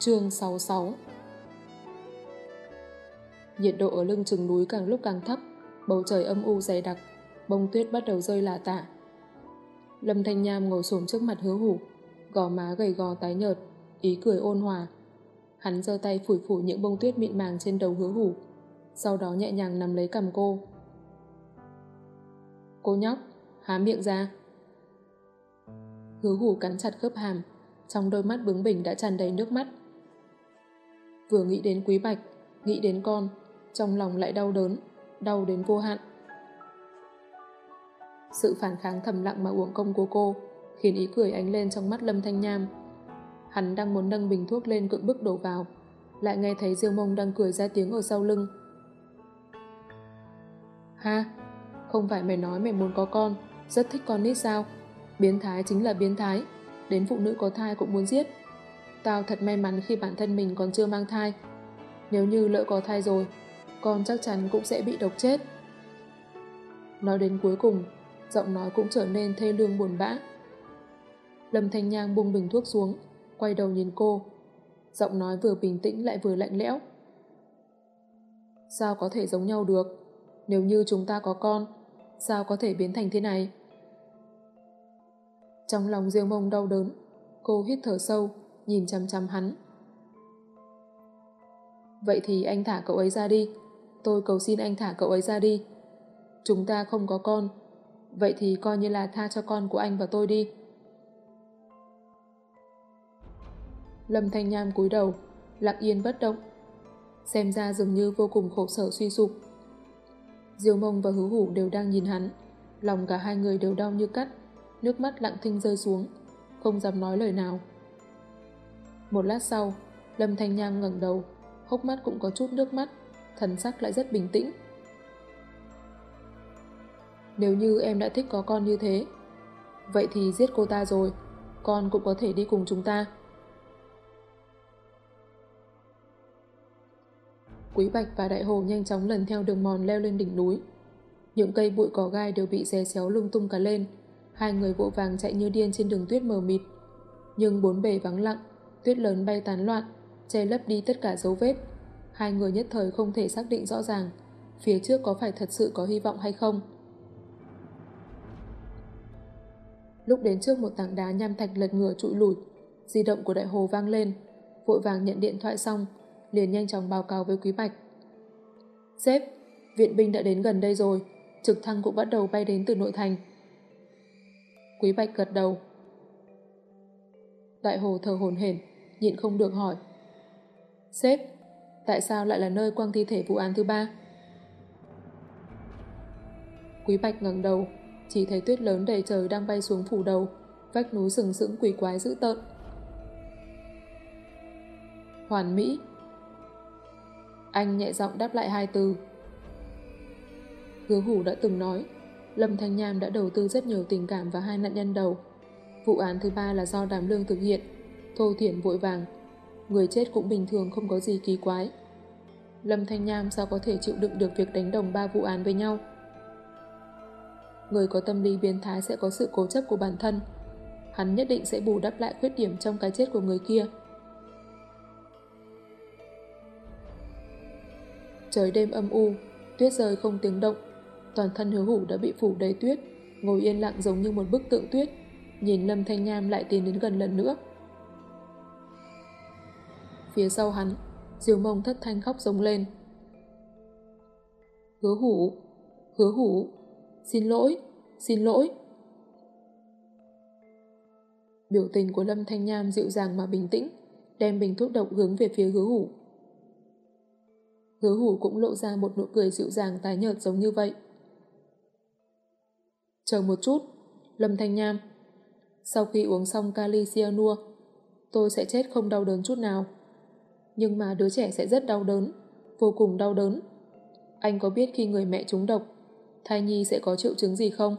Chương 66 Nhiệt độ ở lưng chừng núi càng lúc càng thấp, bầu trời âm u dày đặc, bông tuyết bắt đầu rơi lả tả. Lâm Thanh Nham ngồi xổm trước mặt hứa hủ, gò má gầy gò tái nhợt, ý cười ôn hòa. Hắn giơ tay phủi phủi những bông tuyết mịn màng trên đầu hứa hủ, sau đó nhẹ nhàng nắm lấy cầm cô. Cô nhóc, há miệng ra. Hứa hủ cắn chặt khớp hàm, trong đôi mắt bướng bỉnh đã tràn đầy nước mắt. Vừa nghĩ đến quý bạch, nghĩ đến con, trong lòng lại đau đớn, đau đến vô hạn. Sự phản kháng thầm lặng mà uổng công của cô khiến ý cười ánh lên trong mắt Lâm Thanh Nham. Hắn đang muốn nâng bình thuốc lên cưỡng bức đổ vào, lại nghe thấy Diêu Mông đang cười ra tiếng ở sau lưng. Ha, không phải mày nói mày muốn có con, rất thích con nít sao? Biến thái chính là biến thái, đến phụ nữ có thai cũng muốn giết. Tao thật may mắn khi bản thân mình còn chưa mang thai. Nếu như lỡ có thai rồi, con chắc chắn cũng sẽ bị độc chết. Nói đến cuối cùng, giọng nói cũng trở nên thê lương buồn bã. Lâm Thanh Nhang buông bình thuốc xuống, quay đầu nhìn cô. Giọng nói vừa bình tĩnh lại vừa lạnh lẽo. Sao có thể giống nhau được? Nếu như chúng ta có con, sao có thể biến thành thế này? Trong lòng riêng mông đau đớn, cô hít thở sâu, nhìn chăm chăm hắn. Vậy thì anh thả cậu ấy ra đi. Tôi cầu xin anh thả cậu ấy ra đi. Chúng ta không có con, Vậy thì coi như là tha cho con của anh và tôi đi. Lâm Thanh Nham cúi đầu, lặng yên bất động. Xem ra dường như vô cùng khổ sở suy sụp. Diêu mông và hứa hủ đều đang nhìn hắn. Lòng cả hai người đều đau như cắt, nước mắt lặng thinh rơi xuống, không dám nói lời nào. Một lát sau, Lâm Thanh Nham ngẩng đầu, hốc mắt cũng có chút nước mắt, thần sắc lại rất bình tĩnh. Nếu như em đã thích có con như thế, vậy thì giết cô ta rồi, con cũng có thể đi cùng chúng ta. Quý Bạch và Đại Hồ nhanh chóng lần theo đường mòn leo lên đỉnh núi. Những cây bụi cỏ gai đều bị xé xéo lung tung cả lên. Hai người vội vàng chạy như điên trên đường tuyết mờ mịt. Nhưng bốn bề vắng lặng, tuyết lớn bay tán loạn, che lấp đi tất cả dấu vết. Hai người nhất thời không thể xác định rõ ràng phía trước có phải thật sự có hy vọng hay không. Lúc đến trước một tảng đá nham thạch lật ngửa trụi lùi, di động của đại hồ vang lên, vội vàng nhận điện thoại xong, liền nhanh chóng báo cáo với Quý Bạch. Sếp, viện binh đã đến gần đây rồi, trực thăng cũng bắt đầu bay đến từ nội thành. Quý Bạch gật đầu. Đại hồ thờ hồn hển, nhịn không được hỏi. Sếp, tại sao lại là nơi quăng thi thể vụ án thứ ba? Quý Bạch ngẩng đầu, chỉ thấy tuyết lớn đầy trời đang bay xuống phủ đầu, vách núi sừng sững quỷ quái dữ tợn. Hoàn Mỹ Anh nhẹ giọng đáp lại hai từ. Hứa hủ đã từng nói, Lâm Thanh Nham đã đầu tư rất nhiều tình cảm vào hai nạn nhân đầu. Vụ án thứ ba là do đàm lương thực hiện, thô thiển vội vàng. Người chết cũng bình thường không có gì kỳ quái. Lâm Thanh Nham sao có thể chịu đựng được việc đánh đồng ba vụ án với nhau? người có tâm lý biến thái sẽ có sự cố chấp của bản thân. Hắn nhất định sẽ bù đắp lại khuyết điểm trong cái chết của người kia. Trời đêm âm u, tuyết rơi không tiếng động. Toàn thân hứa hủ đã bị phủ đầy tuyết, ngồi yên lặng giống như một bức tượng tuyết, nhìn Lâm Thanh Nham lại tiến đến gần lần nữa. Phía sau hắn, diều mông thất thanh khóc giống lên. Hứa hủ, hứa hủ. Xin lỗi, xin lỗi. Biểu tình của Lâm Thanh Nham dịu dàng mà bình tĩnh, đem bình thuốc độc hướng về phía hứa hủ. Hứa hủ cũng lộ ra một nụ cười dịu dàng tái nhợt giống như vậy. Chờ một chút, Lâm Thanh Nham. Sau khi uống xong kali cyanua, tôi sẽ chết không đau đớn chút nào. Nhưng mà đứa trẻ sẽ rất đau đớn, vô cùng đau đớn. Anh có biết khi người mẹ trúng độc, thai nhi sẽ có triệu chứng gì không?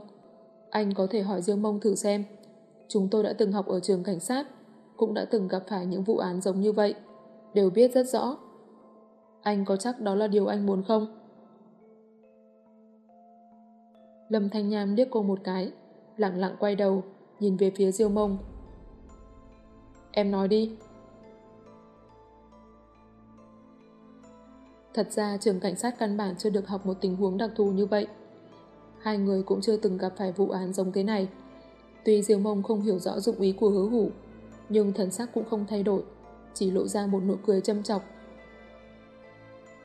Anh có thể hỏi Dương Mông thử xem. Chúng tôi đã từng học ở trường cảnh sát, cũng đã từng gặp phải những vụ án giống như vậy, đều biết rất rõ. Anh có chắc đó là điều anh muốn không? Lâm Thanh Nham liếc cô một cái, lặng lặng quay đầu, nhìn về phía Diêu Mông. Em nói đi. Thật ra trường cảnh sát căn bản chưa được học một tình huống đặc thù như vậy. Hai người cũng chưa từng gặp phải vụ án giống thế này. Tuy Diêu Mông không hiểu rõ dụng ý của hứa hủ, nhưng thần sắc cũng không thay đổi, chỉ lộ ra một nụ cười châm chọc.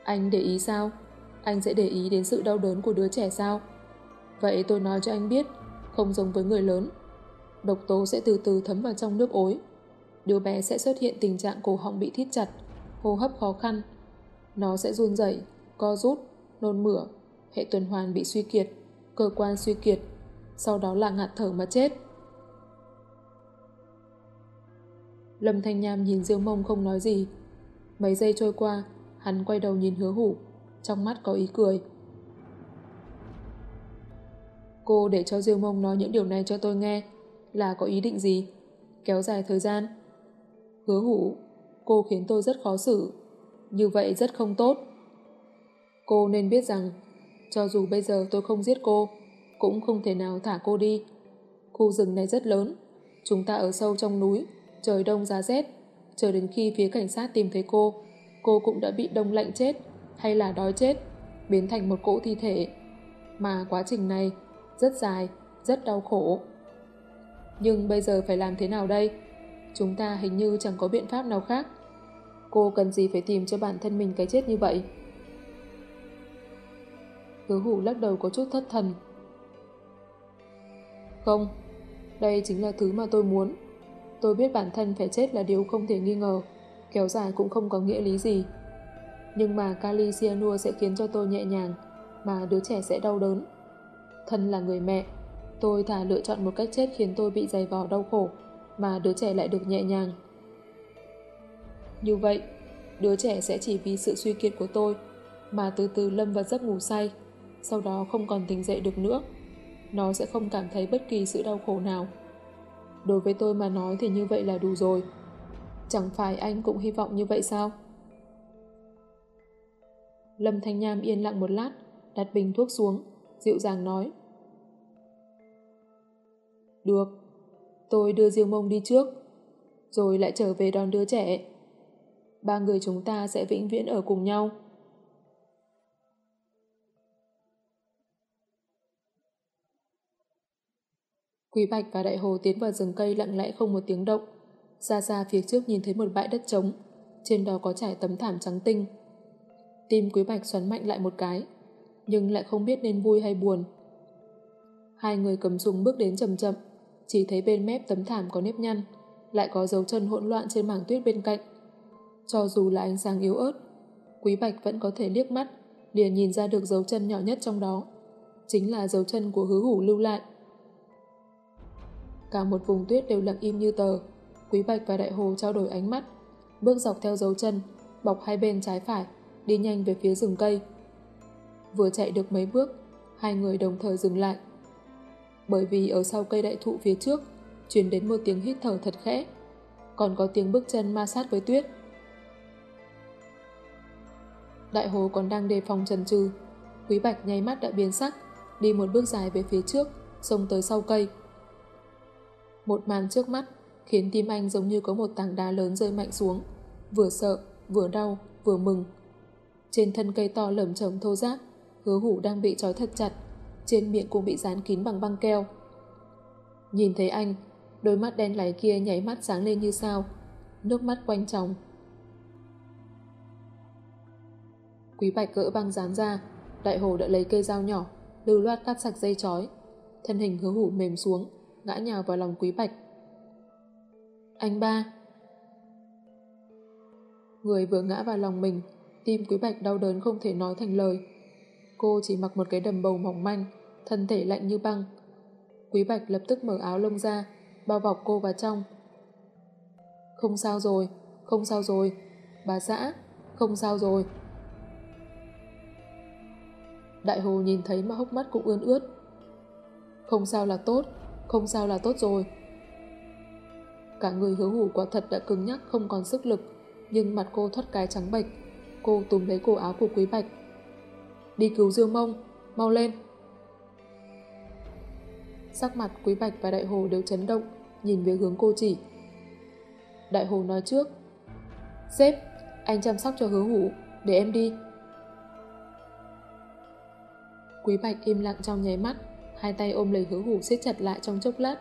Anh để ý sao? Anh sẽ để ý đến sự đau đớn của đứa trẻ sao? Vậy tôi nói cho anh biết, không giống với người lớn. Độc tố sẽ từ từ thấm vào trong nước ối. Đứa bé sẽ xuất hiện tình trạng cổ họng bị thít chặt, hô hấp khó khăn. Nó sẽ run rẩy, co rút, nôn mửa, hệ tuần hoàn bị suy kiệt, cơ quan suy kiệt, sau đó là ngạt thở mà chết. Lâm Thanh Nham nhìn Diêu Mông không nói gì. Mấy giây trôi qua, hắn quay đầu nhìn hứa hủ, trong mắt có ý cười. Cô để cho Diêu Mông nói những điều này cho tôi nghe là có ý định gì? Kéo dài thời gian. Hứa hủ, cô khiến tôi rất khó xử. Như vậy rất không tốt. Cô nên biết rằng cho dù bây giờ tôi không giết cô cũng không thể nào thả cô đi. Khu rừng này rất lớn. Chúng ta ở sâu trong núi trời đông giá rét. Chờ đến khi phía cảnh sát tìm thấy cô cô cũng đã bị đông lạnh chết hay là đói chết biến thành một cỗ thi thể. Mà quá trình này rất dài, rất đau khổ. Nhưng bây giờ phải làm thế nào đây? Chúng ta hình như chẳng có biện pháp nào khác. Cô cần gì phải tìm cho bản thân mình cái chết như vậy? Hứa hủ lắc đầu có chút thất thần. Không, đây chính là thứ mà tôi muốn. Tôi biết bản thân phải chết là điều không thể nghi ngờ, kéo dài cũng không có nghĩa lý gì. Nhưng mà kali Sianua sẽ khiến cho tôi nhẹ nhàng, mà đứa trẻ sẽ đau đớn. Thân là người mẹ, tôi thà lựa chọn một cách chết khiến tôi bị dày vò đau khổ, mà đứa trẻ lại được nhẹ nhàng. Như vậy, đứa trẻ sẽ chỉ vì sự suy kiệt của tôi mà từ từ lâm vào giấc ngủ say, sau đó không còn tỉnh dậy được nữa. Nó sẽ không cảm thấy bất kỳ sự đau khổ nào. Đối với tôi mà nói thì như vậy là đủ rồi. Chẳng phải anh cũng hy vọng như vậy sao? Lâm Thanh Nham yên lặng một lát, đặt bình thuốc xuống, dịu dàng nói. Được, tôi đưa Diêu Mông đi trước, rồi lại trở về đón đứa trẻ. Ba người chúng ta sẽ vĩnh viễn ở cùng nhau. Quý Bạch và Đại Hồ tiến vào rừng cây lặng lẽ không một tiếng động. Xa xa phía trước nhìn thấy một bãi đất trống, trên đó có trải tấm thảm trắng tinh. Tim Quý Bạch xoắn mạnh lại một cái, nhưng lại không biết nên vui hay buồn. Hai người cầm súng bước đến chậm chậm, chỉ thấy bên mép tấm thảm có nếp nhăn, lại có dấu chân hỗn loạn trên mảng tuyết bên cạnh. Cho dù là ánh sáng yếu ớt, Quý Bạch vẫn có thể liếc mắt, liền nhìn ra được dấu chân nhỏ nhất trong đó. Chính là dấu chân của hứa hủ lưu lại. Cả một vùng tuyết đều lặng im như tờ. Quý Bạch và Đại Hồ trao đổi ánh mắt, bước dọc theo dấu chân, bọc hai bên trái phải, đi nhanh về phía rừng cây. Vừa chạy được mấy bước, hai người đồng thời dừng lại. Bởi vì ở sau cây đại thụ phía trước, truyền đến một tiếng hít thở thật khẽ, còn có tiếng bước chân ma sát với tuyết. Đại Hồ còn đang đề phòng trần trừ, Quý Bạch nháy mắt đã biến sắc, đi một bước dài về phía trước, xông tới sau cây. Một màn trước mắt khiến tim anh giống như có một tảng đá lớn rơi mạnh xuống, vừa sợ, vừa đau, vừa mừng. Trên thân cây to lởm chởm thô ráp, hứa hủ đang bị trói thật chặt, trên miệng cũng bị dán kín bằng băng keo. Nhìn thấy anh, đôi mắt đen láy kia nháy mắt sáng lên như sao, nước mắt quanh tròng. Quý bạch gỡ băng dán ra, đại hồ đã lấy cây dao nhỏ, lưu loát cắt sạch dây chói. Thân hình hứa hủ mềm xuống, ngã nhào vào lòng quý bạch. Anh ba! Người vừa ngã vào lòng mình, tim quý bạch đau đớn không thể nói thành lời. Cô chỉ mặc một cái đầm bầu mỏng manh, thân thể lạnh như băng. Quý bạch lập tức mở áo lông ra, bao bọc cô vào trong. Không sao rồi, không sao rồi. Bà xã, không sao rồi. Đại hồ nhìn thấy mà hốc mắt cũng ươn ướt. Không sao là tốt, không sao là tốt rồi. Cả người hứa hủ quả thật đã cứng nhắc không còn sức lực, nhưng mặt cô thoát cái trắng bệch. Cô túm lấy cổ áo của Quý Bạch. Đi cứu Dương Mông, mau lên. Sắc mặt Quý Bạch và Đại Hồ đều chấn động, nhìn về hướng cô chỉ. Đại Hồ nói trước. Sếp, anh chăm sóc cho hứa hủ, để em đi. Quý Bạch im lặng trong nháy mắt, hai tay ôm lấy hứa hủ siết chặt lại trong chốc lát.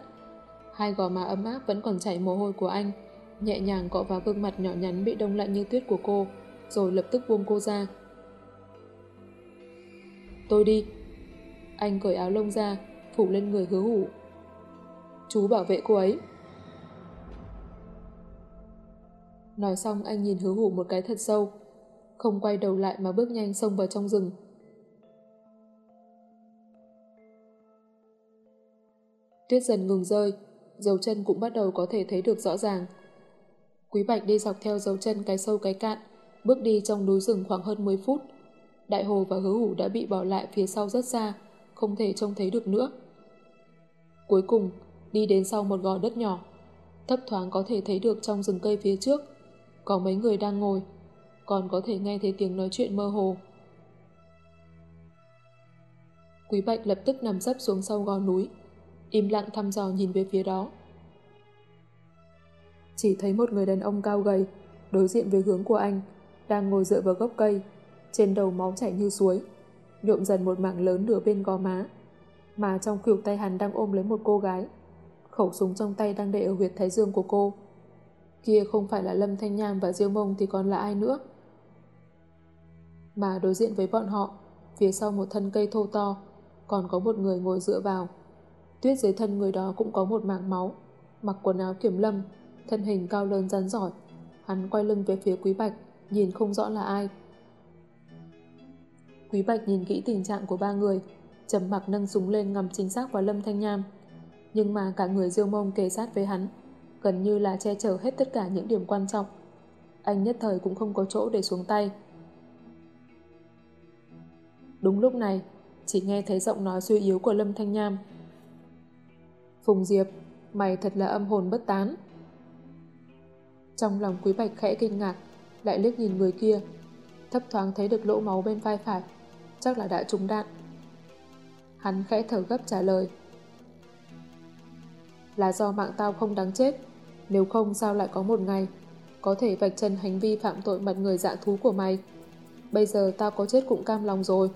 Hai gò má ấm áp vẫn còn chảy mồ hôi của anh, nhẹ nhàng cọ vào gương mặt nhỏ nhắn bị đông lạnh như tuyết của cô, rồi lập tức buông cô ra. Tôi đi. Anh cởi áo lông ra, phủ lên người hứa hủ. Chú bảo vệ cô ấy. Nói xong anh nhìn hứa hủ một cái thật sâu, không quay đầu lại mà bước nhanh xông vào trong rừng. Tuyết dần ngừng rơi, dấu chân cũng bắt đầu có thể thấy được rõ ràng. Quý Bạch đi dọc theo dấu chân cái sâu cái cạn, bước đi trong núi rừng khoảng hơn 10 phút. Đại Hồ và Hứa Hủ đã bị bỏ lại phía sau rất xa, không thể trông thấy được nữa. Cuối cùng, đi đến sau một gò đất nhỏ, thấp thoáng có thể thấy được trong rừng cây phía trước, có mấy người đang ngồi, còn có thể nghe thấy tiếng nói chuyện mơ hồ. Quý Bạch lập tức nằm sấp xuống sau gò núi, im lặng thăm dò nhìn về phía đó. Chỉ thấy một người đàn ông cao gầy, đối diện với hướng của anh, đang ngồi dựa vào gốc cây, trên đầu máu chảy như suối, nhuộm dần một mảng lớn nửa bên gò má, mà trong khuỷu tay hắn đang ôm lấy một cô gái. Khẩu súng trong tay đang để ở huyệt thái dương của cô. Kia không phải là Lâm Thanh Nham và Diêu Mông thì còn là ai nữa. Mà đối diện với bọn họ, phía sau một thân cây thô to, còn có một người ngồi dựa vào. Tuyết dưới thân người đó cũng có một mảng máu, mặc quần áo kiểm lâm, thân hình cao lớn rắn giỏi. Hắn quay lưng về phía Quý Bạch, nhìn không rõ là ai. Quý Bạch nhìn kỹ tình trạng của ba người, trầm mặc nâng súng lên ngầm chính xác vào Lâm Thanh Nham. Nhưng mà cả người diêu mông kề sát với hắn, gần như là che chở hết tất cả những điểm quan trọng. Anh nhất thời cũng không có chỗ để xuống tay. Đúng lúc này, chỉ nghe thấy giọng nói suy yếu của Lâm Thanh Nham. Phùng Diệp, mày thật là âm hồn bất tán. Trong lòng Quý Bạch khẽ kinh ngạc, lại liếc nhìn người kia, thấp thoáng thấy được lỗ máu bên vai phải, chắc là đã trúng đạn. Hắn khẽ thở gấp trả lời. Là do mạng tao không đáng chết, nếu không sao lại có một ngày, có thể vạch chân hành vi phạm tội mặt người dạ thú của mày. Bây giờ tao có chết cũng cam lòng rồi.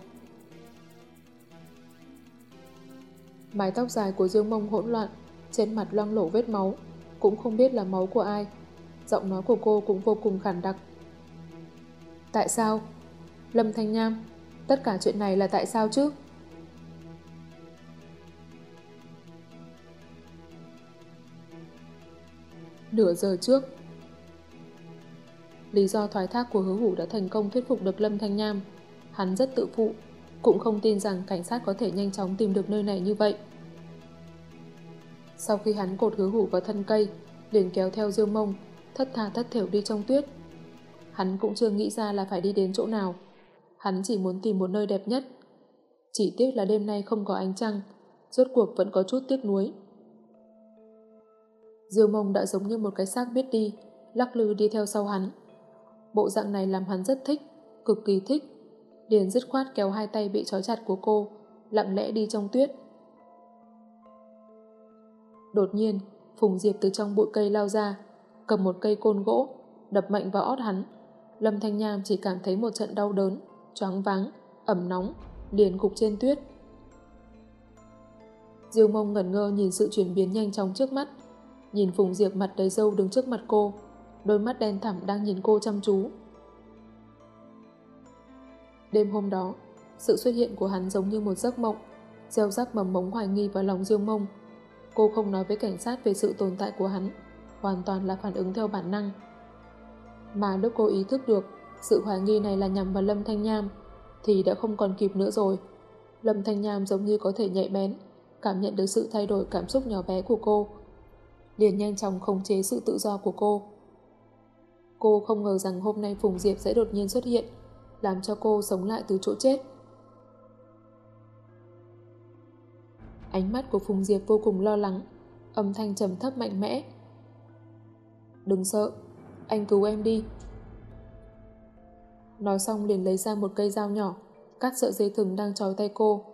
Mái tóc dài của Dương Mông hỗn loạn, trên mặt loang lổ vết máu, cũng không biết là máu của ai. Giọng nói của cô cũng vô cùng khản đặc. Tại sao? Lâm Thanh Nham, tất cả chuyện này là tại sao chứ? Nửa giờ trước, lý do thoái thác của hứa hủ đã thành công thuyết phục được Lâm Thanh Nham. Hắn rất tự phụ, cũng không tin rằng cảnh sát có thể nhanh chóng tìm được nơi này như vậy. Sau khi hắn cột hứa hủ vào thân cây, liền kéo theo diêu mông, thất tha thất thểu đi trong tuyết. Hắn cũng chưa nghĩ ra là phải đi đến chỗ nào. Hắn chỉ muốn tìm một nơi đẹp nhất. Chỉ tiếc là đêm nay không có ánh trăng, rốt cuộc vẫn có chút tiếc nuối. diêu mông đã giống như một cái xác biết đi, lắc lư đi theo sau hắn. Bộ dạng này làm hắn rất thích, cực kỳ thích. Điền dứt khoát kéo hai tay bị trói chặt của cô, lặng lẽ đi trong tuyết. Đột nhiên, Phùng Diệp từ trong bụi cây lao ra, cầm một cây côn gỗ, đập mạnh vào ót hắn. Lâm Thanh Nham chỉ cảm thấy một trận đau đớn, choáng váng, ẩm nóng, liền gục trên tuyết. Diêu mông ngẩn ngơ nhìn sự chuyển biến nhanh chóng trước mắt, nhìn Phùng Diệp mặt đầy dâu đứng trước mặt cô, đôi mắt đen thẳm đang nhìn cô chăm chú. Đêm hôm đó, sự xuất hiện của hắn giống như một giấc mộng, gieo rắc mầm mống hoài nghi vào lòng Diêu mông. Cô không nói với cảnh sát về sự tồn tại của hắn, hoàn toàn là phản ứng theo bản năng. Mà lúc cô ý thức được sự hoài nghi này là nhằm vào Lâm Thanh Nham, thì đã không còn kịp nữa rồi. Lâm Thanh Nham giống như có thể nhạy bén, cảm nhận được sự thay đổi cảm xúc nhỏ bé của cô. Liền nhanh chóng khống chế sự tự do của cô, Cô không ngờ rằng hôm nay Phùng Diệp sẽ đột nhiên xuất hiện, làm cho cô sống lại từ chỗ chết. Ánh mắt của Phùng Diệp vô cùng lo lắng, âm thanh trầm thấp mạnh mẽ. Đừng sợ, anh cứu em đi. Nói xong liền lấy ra một cây dao nhỏ, cắt sợi dây thừng đang trói tay cô.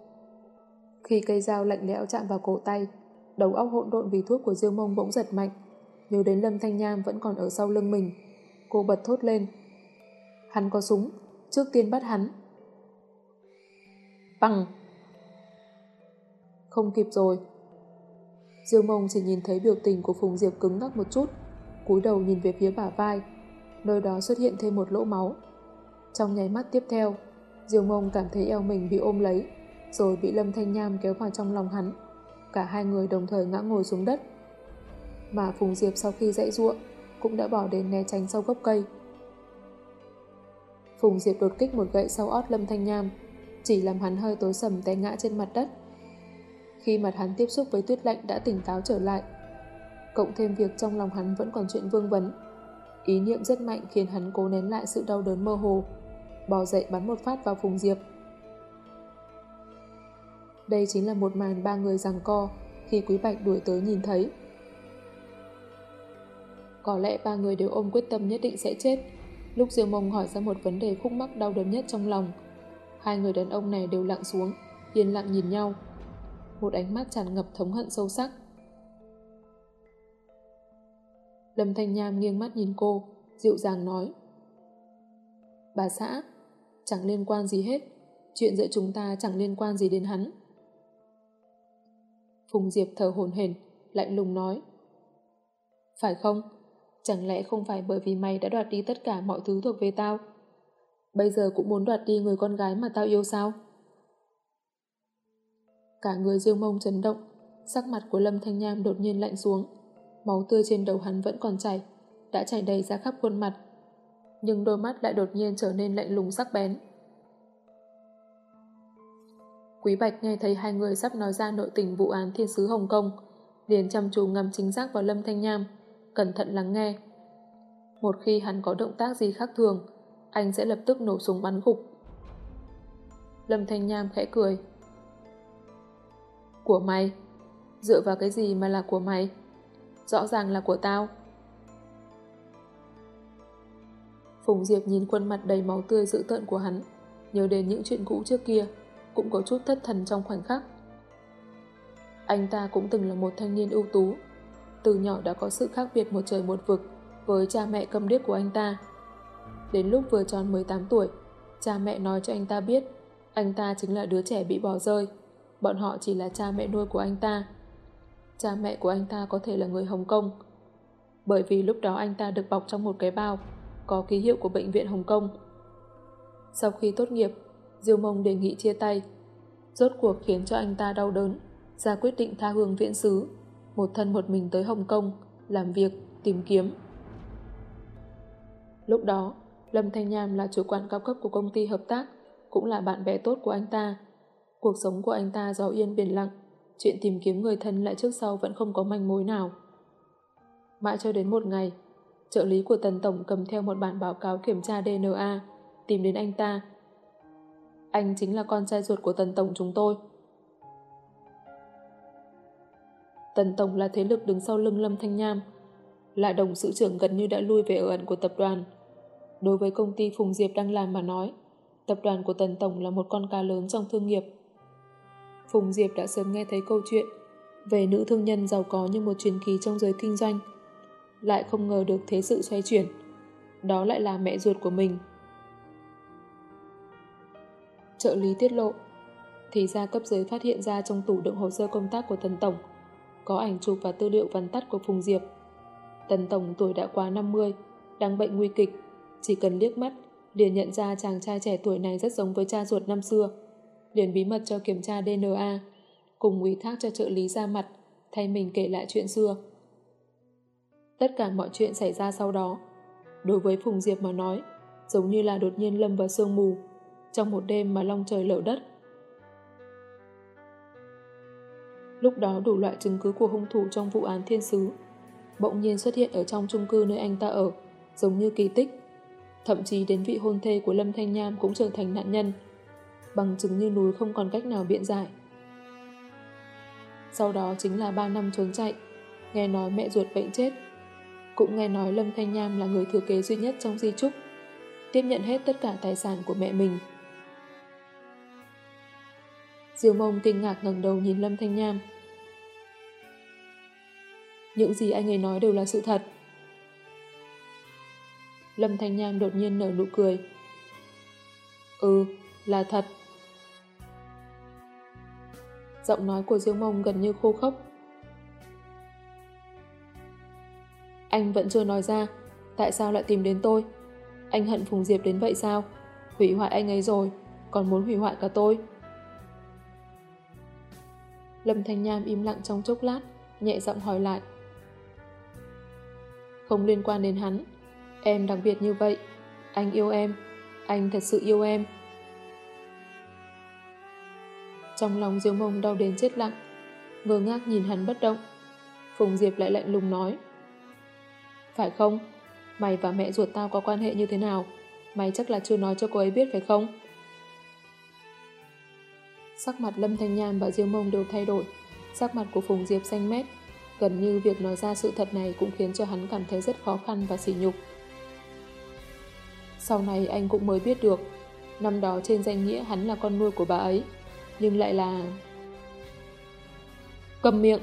Khi cây dao lạnh lẽo chạm vào cổ tay, đầu óc hỗn độn vì thuốc của Diêu Mông bỗng giật mạnh, nhớ đến Lâm Thanh Nham vẫn còn ở sau lưng mình. Cô bật thốt lên. Hắn có súng, trước tiên bắt hắn. Bằng! Không kịp rồi. Dương Mông chỉ nhìn thấy biểu tình của Phùng Diệp cứng ngắc một chút, cúi đầu nhìn về phía bả vai, nơi đó xuất hiện thêm một lỗ máu. Trong nháy mắt tiếp theo, Dương Mông cảm thấy eo mình bị ôm lấy, rồi bị Lâm Thanh Nham kéo vào trong lòng hắn. Cả hai người đồng thời ngã ngồi xuống đất. Mà Phùng Diệp sau khi dãy ruộng, cũng đã bỏ đến né tránh sau gốc cây. Phùng Diệp đột kích một gậy sau ót Lâm Thanh Nham, chỉ làm hắn hơi tối sầm té ngã trên mặt đất. Khi mặt hắn tiếp xúc với tuyết lạnh đã tỉnh táo trở lại, cộng thêm việc trong lòng hắn vẫn còn chuyện vương vấn. Ý niệm rất mạnh khiến hắn cố nén lại sự đau đớn mơ hồ, bò dậy bắn một phát vào Phùng Diệp. Đây chính là một màn ba người giằng co khi Quý Bạch đuổi tới nhìn thấy. Có lẽ ba người đều ôm quyết tâm nhất định sẽ chết. Lúc Diêu Mông hỏi ra một vấn đề khúc mắc đau đớn nhất trong lòng, hai người đàn ông này đều lặng xuống, yên lặng nhìn nhau. Một ánh mắt tràn ngập thống hận sâu sắc. Lâm Thanh Nham nghiêng mắt nhìn cô, dịu dàng nói. Bà xã, chẳng liên quan gì hết. Chuyện giữa chúng ta chẳng liên quan gì đến hắn. Phùng Diệp thở hồn hển, lạnh lùng nói. Phải không? Chẳng lẽ không phải bởi vì mày đã đoạt đi tất cả mọi thứ thuộc về tao? Bây giờ cũng muốn đoạt đi người con gái mà tao yêu sao? Cả người riêng mông chấn động, sắc mặt của Lâm Thanh Nham đột nhiên lạnh xuống. Máu tươi trên đầu hắn vẫn còn chảy, đã chảy đầy ra khắp khuôn mặt. Nhưng đôi mắt lại đột nhiên trở nên lạnh lùng sắc bén. Quý Bạch nghe thấy hai người sắp nói ra nội tình vụ án thiên sứ Hồng Kông, liền chăm chú ngắm chính xác vào Lâm Thanh Nham, cẩn thận lắng nghe. Một khi hắn có động tác gì khác thường, anh sẽ lập tức nổ súng bắn gục. Lâm Thanh Nham khẽ cười. Của mày? Dựa vào cái gì mà là của mày? Rõ ràng là của tao. Phùng Diệp nhìn khuôn mặt đầy máu tươi dữ tợn của hắn, nhớ đến những chuyện cũ trước kia, cũng có chút thất thần trong khoảnh khắc. Anh ta cũng từng là một thanh niên ưu tú, từ nhỏ đã có sự khác biệt một trời một vực với cha mẹ câm điếc của anh ta. Đến lúc vừa tròn 18 tuổi, cha mẹ nói cho anh ta biết anh ta chính là đứa trẻ bị bỏ rơi. Bọn họ chỉ là cha mẹ nuôi của anh ta. Cha mẹ của anh ta có thể là người Hồng Kông. Bởi vì lúc đó anh ta được bọc trong một cái bao có ký hiệu của Bệnh viện Hồng Kông. Sau khi tốt nghiệp, Diêu Mông đề nghị chia tay. Rốt cuộc khiến cho anh ta đau đớn, ra quyết định tha hương viện xứ một thân một mình tới Hồng Kông, làm việc, tìm kiếm. Lúc đó, Lâm Thanh Nham là chủ quản cao cấp của công ty hợp tác, cũng là bạn bè tốt của anh ta. Cuộc sống của anh ta gió yên biển lặng, chuyện tìm kiếm người thân lại trước sau vẫn không có manh mối nào. Mãi cho đến một ngày, trợ lý của Tần Tổng cầm theo một bản báo cáo kiểm tra DNA, tìm đến anh ta. Anh chính là con trai ruột của Tần Tổng chúng tôi. Tần Tổng là thế lực đứng sau lưng Lâm Thanh Nham, là đồng sự trưởng gần như đã lui về ở ẩn của tập đoàn. Đối với công ty Phùng Diệp đang làm mà nói, tập đoàn của Tần Tổng là một con cá lớn trong thương nghiệp. Phùng Diệp đã sớm nghe thấy câu chuyện về nữ thương nhân giàu có như một truyền kỳ trong giới kinh doanh, lại không ngờ được thế sự xoay chuyển. Đó lại là mẹ ruột của mình. Trợ lý tiết lộ, thì ra cấp dưới phát hiện ra trong tủ đựng hồ sơ công tác của Tần Tổng có ảnh chụp và tư liệu văn tắt của Phùng Diệp. Tần Tổng tuổi đã quá 50, đang bệnh nguy kịch, chỉ cần liếc mắt, liền nhận ra chàng trai trẻ tuổi này rất giống với cha ruột năm xưa. Liền bí mật cho kiểm tra DNA, cùng ủy thác cho trợ lý ra mặt, thay mình kể lại chuyện xưa. Tất cả mọi chuyện xảy ra sau đó, đối với Phùng Diệp mà nói, giống như là đột nhiên lâm vào sương mù, trong một đêm mà long trời lở đất. Lúc đó đủ loại chứng cứ của hung thủ trong vụ án thiên sứ bỗng nhiên xuất hiện ở trong chung cư nơi anh ta ở, giống như kỳ tích. Thậm chí đến vị hôn thê của Lâm Thanh Nham cũng trở thành nạn nhân, bằng chứng như núi không còn cách nào biện giải. Sau đó chính là 3 năm trốn chạy, nghe nói mẹ ruột bệnh chết. Cũng nghe nói Lâm Thanh Nham là người thừa kế duy nhất trong di trúc, tiếp nhận hết tất cả tài sản của mẹ mình. Diêu mông kinh ngạc ngẩng đầu nhìn Lâm Thanh Nham. Những gì anh ấy nói đều là sự thật. Lâm Thanh Nham đột nhiên nở nụ cười. Ừ, là thật. Giọng nói của Diêu Mông gần như khô khốc. Anh vẫn chưa nói ra, tại sao lại tìm đến tôi? Anh hận Phùng Diệp đến vậy sao? Hủy hoại anh ấy rồi, còn muốn hủy hoại cả tôi. Lâm Thanh Nham im lặng trong chốc lát, nhẹ giọng hỏi lại. Không liên quan đến hắn, em đặc biệt như vậy, anh yêu em, anh thật sự yêu em. Trong lòng Diêu Mông đau đến chết lặng, ngơ ngác nhìn hắn bất động. Phùng Diệp lại lạnh lùng nói. Phải không? Mày và mẹ ruột tao có quan hệ như thế nào? Mày chắc là chưa nói cho cô ấy biết phải không? Sắc mặt Lâm Thanh nhàn và Diêu Mông đều thay đổi. Sắc mặt của Phùng Diệp xanh mét. Gần như việc nói ra sự thật này cũng khiến cho hắn cảm thấy rất khó khăn và sỉ nhục. Sau này anh cũng mới biết được, năm đó trên danh nghĩa hắn là con nuôi của bà ấy nhưng lại là... Cầm miệng!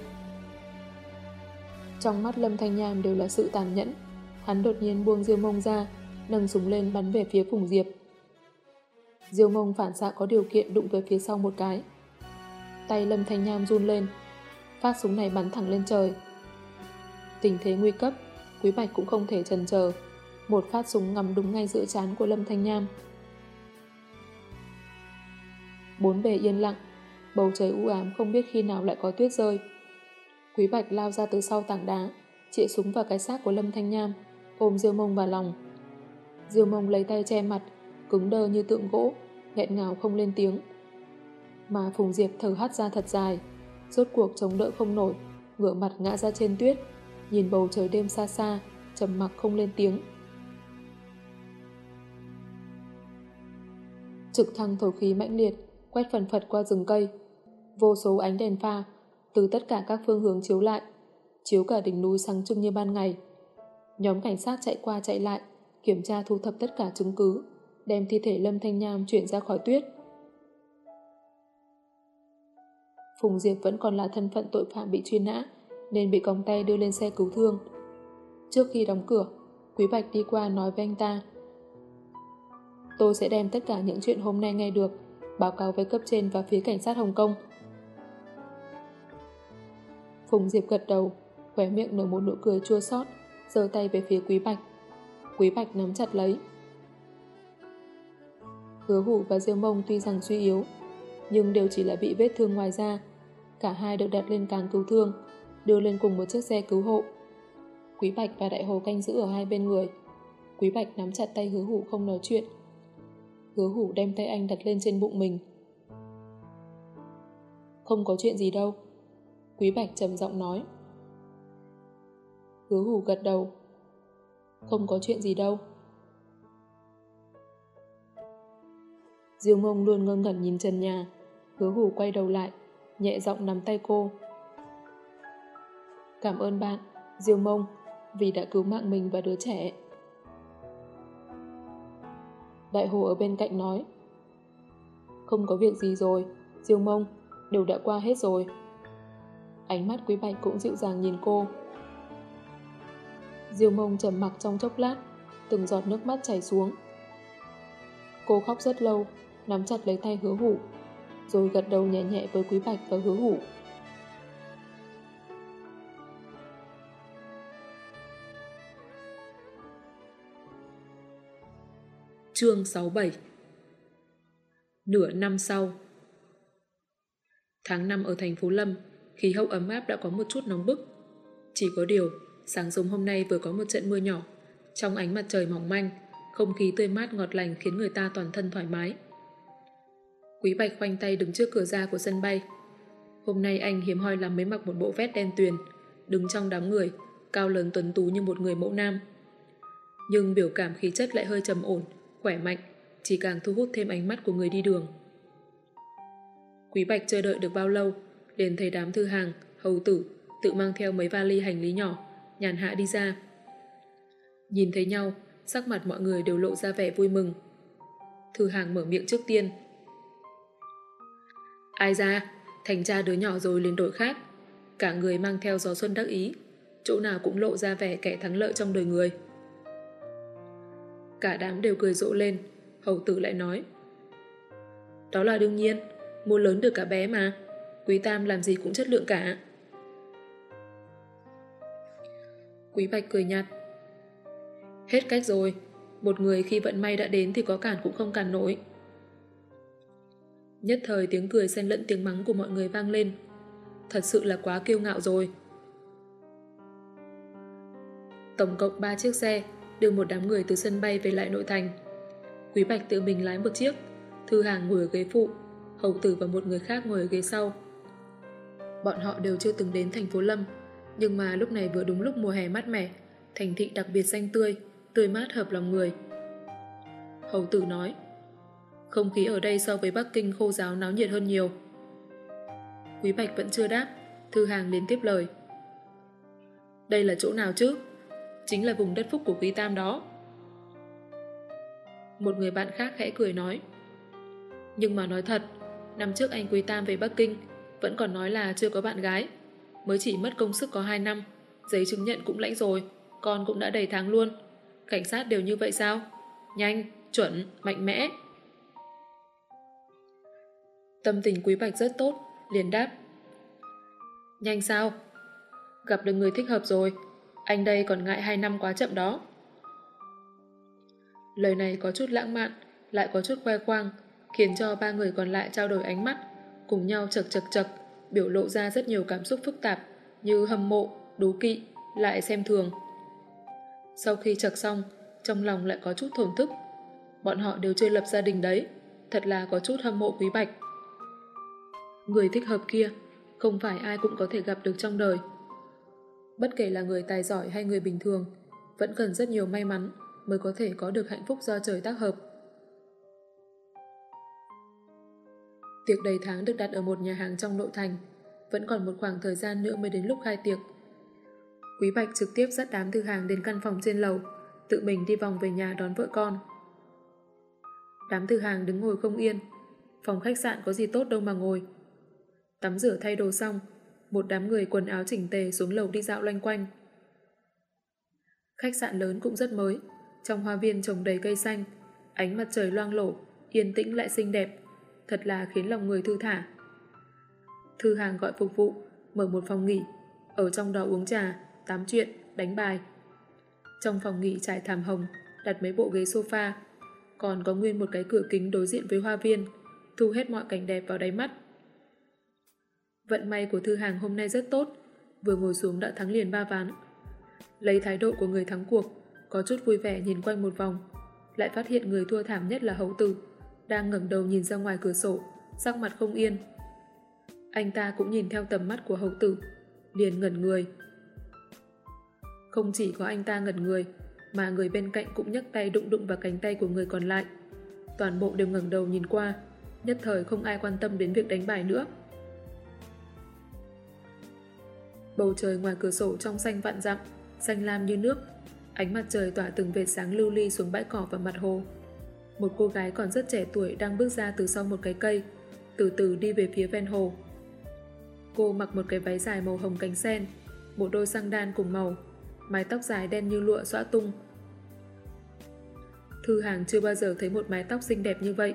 Trong mắt Lâm Thanh Nham đều là sự tàn nhẫn. Hắn đột nhiên buông Diêu Mông ra, nâng súng lên bắn về phía Phùng Diệp. Diêu Mông phản xạ có điều kiện đụng về phía sau một cái. Tay Lâm Thanh Nham run lên, phát súng này bắn thẳng lên trời. Tình thế nguy cấp, Quý Bạch cũng không thể chần chờ. Một phát súng ngắm đúng ngay giữa chán của Lâm Thanh Nham. Bốn bề yên lặng, bầu trời u ám không biết khi nào lại có tuyết rơi. Quý Bạch lao ra từ sau tảng đá, chĩa súng vào cái xác của Lâm Thanh Nham, ôm Diêu Mông vào lòng. Diêu Mông lấy tay che mặt, cứng đơ như tượng gỗ, nghẹn ngào không lên tiếng. Mà Phùng Diệp thở hắt ra thật dài, rốt cuộc chống đỡ không nổi, ngửa mặt ngã ra trên tuyết, nhìn bầu trời đêm xa xa, trầm mặc không lên tiếng. Trực thăng thổi khí mãnh liệt, quét phần phật qua rừng cây. Vô số ánh đèn pha, từ tất cả các phương hướng chiếu lại, chiếu cả đỉnh núi sáng trưng như ban ngày. Nhóm cảnh sát chạy qua chạy lại, kiểm tra thu thập tất cả chứng cứ, đem thi thể Lâm Thanh Nham chuyển ra khỏi tuyết. Phùng Diệp vẫn còn là thân phận tội phạm bị truy nã, nên bị còng tay đưa lên xe cứu thương. Trước khi đóng cửa, Quý Bạch đi qua nói với anh ta. Tôi sẽ đem tất cả những chuyện hôm nay nghe được báo cáo với cấp trên và phía cảnh sát Hồng Kông. Phùng Diệp gật đầu, khóe miệng nở một nụ cười chua xót, giơ tay về phía Quý Bạch. Quý Bạch nắm chặt lấy. Hứa hủ và Diêu Mông tuy rằng suy yếu, nhưng đều chỉ là bị vết thương ngoài da. Cả hai được đặt lên càng cứu thương, đưa lên cùng một chiếc xe cứu hộ. Quý Bạch và Đại Hồ canh giữ ở hai bên người. Quý Bạch nắm chặt tay hứa hủ không nói chuyện, Hứa hủ đem tay anh đặt lên trên bụng mình. Không có chuyện gì đâu. Quý Bạch trầm giọng nói. Hứa hủ gật đầu. Không có chuyện gì đâu. Diêu mông luôn ngơ ngẩn nhìn trần nhà. Hứa hủ quay đầu lại, nhẹ giọng nắm tay cô. Cảm ơn bạn, Diêu mông, vì đã cứu mạng mình và đứa trẻ. Đại hồ ở bên cạnh nói. Không có việc gì rồi Diêu mông Đều đã qua hết rồi. Ánh mắt quý bạch cũng dịu dàng nhìn cô. Diêu mông trầm mặc trong chốc lát Từng giọt nước mắt chảy xuống. Cô khóc rất lâu Nắm chặt lấy tay hứa hủ. Rồi gật đầu nhẹ nhẹ với quý bạch và hứa hủ Chương 67 Nửa năm sau Tháng 5 ở thành phố Lâm, khí hậu ấm áp đã có một chút nóng bức. Chỉ có điều, sáng sớm hôm nay vừa có một trận mưa nhỏ. Trong ánh mặt trời mỏng manh, không khí tươi mát ngọt lành khiến người ta toàn thân thoải mái. Quý Bạch khoanh tay đứng trước cửa ra của sân bay. Hôm nay anh hiếm hoi làm mới mặc một bộ vest đen tuyền, đứng trong đám người, cao lớn tuấn tú như một người mẫu nam. Nhưng biểu cảm khí chất lại hơi trầm ổn, khỏe mạnh, chỉ càng thu hút thêm ánh mắt của người đi đường. Quý Bạch chờ đợi được bao lâu, liền thấy đám thư hàng, hầu tử, tự mang theo mấy vali hành lý nhỏ, nhàn hạ đi ra. Nhìn thấy nhau, sắc mặt mọi người đều lộ ra vẻ vui mừng. Thư hàng mở miệng trước tiên. Ai ra, thành cha đứa nhỏ rồi liền đổi khác. Cả người mang theo gió xuân đắc ý, chỗ nào cũng lộ ra vẻ kẻ thắng lợi trong đời người. Cả đám đều cười rộ lên, hầu tử lại nói. Đó là đương nhiên, mua lớn được cả bé mà. Quý Tam làm gì cũng chất lượng cả. Quý Bạch cười nhạt. Hết cách rồi, một người khi vận may đã đến thì có cản cũng không cản nổi. Nhất thời tiếng cười xen lẫn tiếng mắng của mọi người vang lên. Thật sự là quá kiêu ngạo rồi. Tổng cộng 3 chiếc xe đưa một đám người từ sân bay về lại nội thành. Quý Bạch tự mình lái một chiếc, Thư Hàng ngồi ở ghế phụ, Hầu Tử và một người khác ngồi ở ghế sau. Bọn họ đều chưa từng đến thành phố Lâm, nhưng mà lúc này vừa đúng lúc mùa hè mát mẻ, thành thị đặc biệt xanh tươi, tươi mát hợp lòng người. Hầu Tử nói, không khí ở đây so với Bắc Kinh khô giáo náo nhiệt hơn nhiều. Quý Bạch vẫn chưa đáp, Thư Hàng liền tiếp lời. Đây là chỗ nào chứ? Chính là vùng đất phúc của Quý Tam đó. Một người bạn khác khẽ cười nói. Nhưng mà nói thật, năm trước anh Quý Tam về Bắc Kinh vẫn còn nói là chưa có bạn gái. Mới chỉ mất công sức có 2 năm, giấy chứng nhận cũng lãnh rồi, con cũng đã đầy tháng luôn. Cảnh sát đều như vậy sao? Nhanh, chuẩn, mạnh mẽ. Tâm tình Quý Bạch rất tốt, liền đáp. Nhanh sao? Gặp được người thích hợp rồi, anh đây còn ngại 2 năm quá chậm đó. Lời này có chút lãng mạn, lại có chút khoe khoang, khiến cho ba người còn lại trao đổi ánh mắt, cùng nhau chật chật chật, biểu lộ ra rất nhiều cảm xúc phức tạp như hâm mộ, đố kỵ, lại xem thường. Sau khi chật xong, trong lòng lại có chút thổn thức. Bọn họ đều chơi lập gia đình đấy, thật là có chút hâm mộ quý bạch. Người thích hợp kia, không phải ai cũng có thể gặp được trong đời. Bất kể là người tài giỏi hay người bình thường, vẫn cần rất nhiều may mắn mới có thể có được hạnh phúc do trời tác hợp. Tiệc đầy tháng được đặt ở một nhà hàng trong nội thành, vẫn còn một khoảng thời gian nữa mới đến lúc khai tiệc. Quý Bạch trực tiếp dắt đám thư hàng đến căn phòng trên lầu, tự mình đi vòng về nhà đón vợ con. Đám thư hàng đứng ngồi không yên, phòng khách sạn có gì tốt đâu mà ngồi. Tắm rửa thay đồ xong, một đám người quần áo chỉnh tề xuống lầu đi dạo loanh quanh. Khách sạn lớn cũng rất mới, trong hoa viên trồng đầy cây xanh, ánh mặt trời loang lổ, yên tĩnh lại xinh đẹp, thật là khiến lòng người thư thả. Thư hàng gọi phục vụ, mở một phòng nghỉ, ở trong đó uống trà, tám chuyện, đánh bài. Trong phòng nghỉ trải thảm hồng, đặt mấy bộ ghế sofa, còn có nguyên một cái cửa kính đối diện với hoa viên, thu hết mọi cảnh đẹp vào đáy mắt. Vận may của Thư Hàng hôm nay rất tốt, vừa ngồi xuống đã thắng liền ba ván. Lấy thái độ của người thắng cuộc, có chút vui vẻ nhìn quanh một vòng, lại phát hiện người thua thảm nhất là hấu tử, đang ngẩng đầu nhìn ra ngoài cửa sổ, sắc mặt không yên. Anh ta cũng nhìn theo tầm mắt của hấu tử, liền ngẩn người. Không chỉ có anh ta ngẩn người, mà người bên cạnh cũng nhấc tay đụng đụng vào cánh tay của người còn lại. Toàn bộ đều ngẩng đầu nhìn qua, nhất thời không ai quan tâm đến việc đánh bài nữa. Bầu trời ngoài cửa sổ trong xanh vạn dặm, xanh lam như nước, Ánh mặt trời tỏa từng vệt sáng lưu ly xuống bãi cỏ và mặt hồ. Một cô gái còn rất trẻ tuổi đang bước ra từ sau một cái cây, từ từ đi về phía ven hồ. Cô mặc một cái váy dài màu hồng cánh sen, bộ đôi xăng đan cùng màu, mái tóc dài đen như lụa xõa tung. Thư hàng chưa bao giờ thấy một mái tóc xinh đẹp như vậy,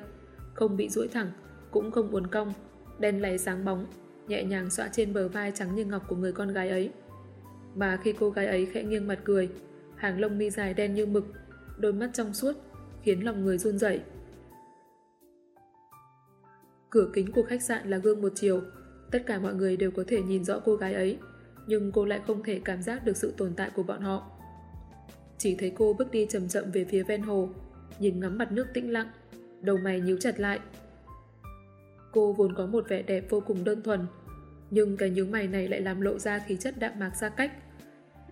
không bị duỗi thẳng, cũng không uốn cong, đen láy sáng bóng, nhẹ nhàng xoa trên bờ vai trắng như ngọc của người con gái ấy. Mà khi cô gái ấy khẽ nghiêng mặt cười, hàng lông mi dài đen như mực, đôi mắt trong suốt, khiến lòng người run rẩy. Cửa kính của khách sạn là gương một chiều, tất cả mọi người đều có thể nhìn rõ cô gái ấy, nhưng cô lại không thể cảm giác được sự tồn tại của bọn họ. Chỉ thấy cô bước đi chậm chậm về phía ven hồ, nhìn ngắm mặt nước tĩnh lặng, đầu mày nhíu chặt lại. Cô vốn có một vẻ đẹp vô cùng đơn thuần, nhưng cái nhướng mày này lại làm lộ ra khí chất đạm mạc xa cách,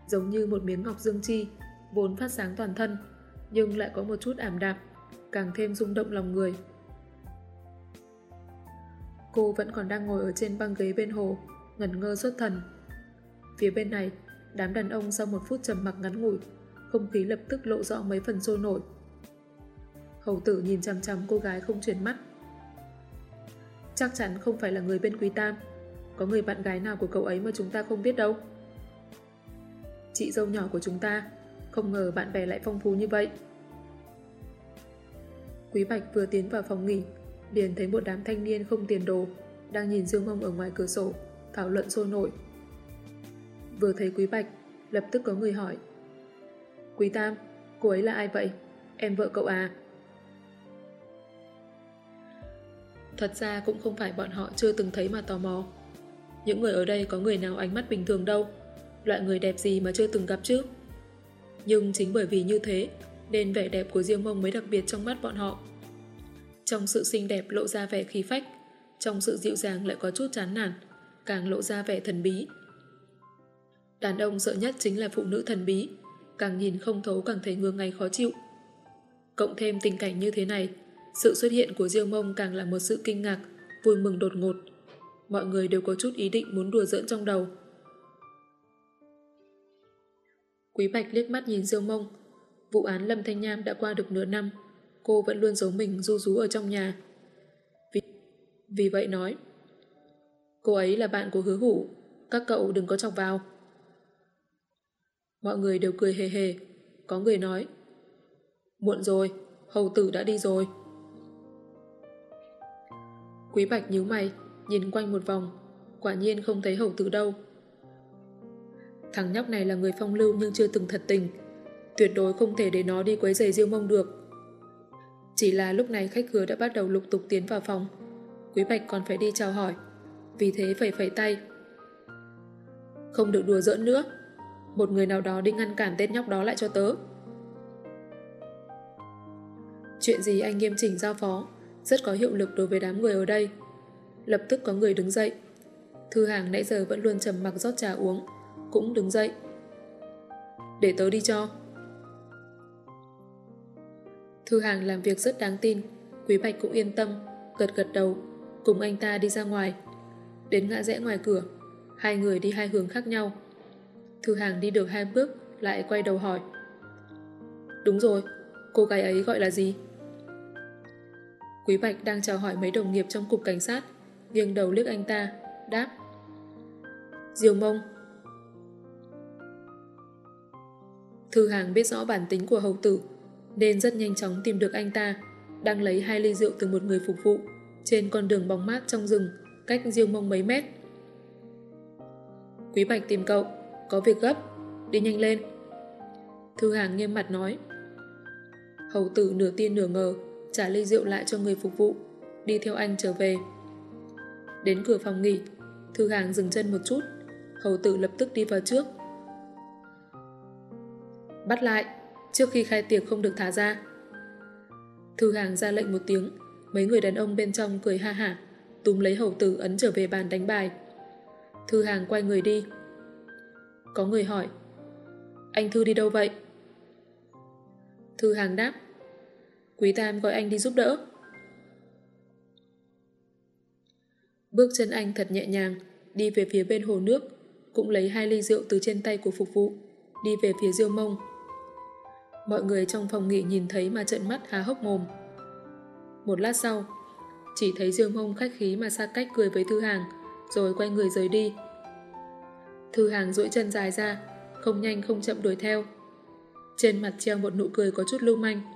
giống như một miếng ngọc dương chi, vốn phát sáng toàn thân, nhưng lại có một chút ảm đạm, càng thêm rung động lòng người. Cô vẫn còn đang ngồi ở trên băng ghế bên hồ, ngẩn ngơ xuất thần. Phía bên này, đám đàn ông sau một phút trầm mặc ngắn ngủi, không khí lập tức lộ rõ mấy phần sôi nổi. Hầu tử nhìn chằm chằm cô gái không chuyển mắt. Chắc chắn không phải là người bên Quý Tam. Có người bạn gái nào của cậu ấy mà chúng ta không biết đâu. Chị dâu nhỏ của chúng ta, không ngờ bạn bè lại phong phú như vậy. Quý Bạch vừa tiến vào phòng nghỉ, liền thấy một đám thanh niên không tiền đồ, đang nhìn Dương Mông ở ngoài cửa sổ, thảo luận sôi nổi. Vừa thấy Quý Bạch, lập tức có người hỏi. Quý Tam, cô ấy là ai vậy? Em vợ cậu à? Thật ra cũng không phải bọn họ chưa từng thấy mà tò mò. Những người ở đây có người nào ánh mắt bình thường đâu, loại người đẹp gì mà chưa từng gặp chứ. Nhưng chính bởi vì như thế, nên vẻ đẹp của Diêu Mông mới đặc biệt trong mắt bọn họ. Trong sự xinh đẹp lộ ra vẻ khí phách, trong sự dịu dàng lại có chút chán nản, càng lộ ra vẻ thần bí. Đàn ông sợ nhất chính là phụ nữ thần bí, càng nhìn không thấu càng thấy ngương ngay khó chịu. Cộng thêm tình cảnh như thế này, sự xuất hiện của Diêu Mông càng là một sự kinh ngạc, vui mừng đột ngột. Mọi người đều có chút ý định muốn đùa giỡn trong đầu. Quý Bạch liếc mắt nhìn Diêu Mông. Vụ án Lâm Thanh Nham đã qua được nửa năm, cô vẫn luôn giấu mình du rú ở trong nhà. Vì, vì vậy nói, cô ấy là bạn của hứa hủ, các cậu đừng có chọc vào. Mọi người đều cười hề hề, có người nói, muộn rồi, hầu tử đã đi rồi. Quý Bạch nhíu mày, nhìn quanh một vòng, quả nhiên không thấy hầu tử đâu. Thằng nhóc này là người phong lưu nhưng chưa từng thật tình, tuyệt đối không thể để nó đi quấy giày riêu mông được. Chỉ là lúc này khách khứa đã bắt đầu lục tục tiến vào phòng, Quý Bạch còn phải đi chào hỏi, vì thế phải phẩy tay. Không được đùa giỡn nữa, một người nào đó đi ngăn cản tên nhóc đó lại cho tớ. Chuyện gì anh nghiêm chỉnh giao phó, rất có hiệu lực đối với đám người ở đây. Lập tức có người đứng dậy. Thư hàng nãy giờ vẫn luôn trầm mặc rót trà uống, cũng đứng dậy. Để tớ đi cho. Thư hàng làm việc rất đáng tin, Quý Bạch cũng yên tâm, gật gật đầu, cùng anh ta đi ra ngoài. Đến ngã rẽ ngoài cửa, hai người đi hai hướng khác nhau. Thư hàng đi được hai bước, lại quay đầu hỏi. Đúng rồi, cô gái ấy gọi là gì? Quý Bạch đang chào hỏi mấy đồng nghiệp trong cục cảnh sát, nghiêng đầu liếc anh ta, đáp. Diều mông. Thư hàng biết rõ bản tính của hầu tử, nên rất nhanh chóng tìm được anh ta, đang lấy hai ly rượu từ một người phục vụ, trên con đường bóng mát trong rừng, cách diêu mông mấy mét. Quý Bạch tìm cậu, có việc gấp, đi nhanh lên. Thư hàng nghiêm mặt nói. Hầu tử nửa tin nửa ngờ, trả ly rượu lại cho người phục vụ, đi theo anh trở về. Đến cửa phòng nghỉ, Thư Hàng dừng chân một chút, hầu tử lập tức đi vào trước. Bắt lại, trước khi khai tiệc không được thả ra. Thư Hàng ra lệnh một tiếng, mấy người đàn ông bên trong cười ha hả, túm lấy hầu tử ấn trở về bàn đánh bài. Thư Hàng quay người đi. Có người hỏi, anh Thư đi đâu vậy? Thư Hàng đáp, Quý Tam gọi anh đi giúp đỡ. Bước chân anh thật nhẹ nhàng, đi về phía bên hồ nước, cũng lấy hai ly rượu từ trên tay của phục vụ, đi về phía Diêu Mông. Mọi người trong phòng nghỉ nhìn thấy mà trợn mắt há hốc mồm. Một lát sau, chỉ thấy Diêu Mông khách khí mà xa cách cười với Thư Hàng, rồi quay người rời đi. Thư Hàng duỗi chân dài ra, không nhanh không chậm đuổi theo. Trên mặt treo một nụ cười có chút lưu manh.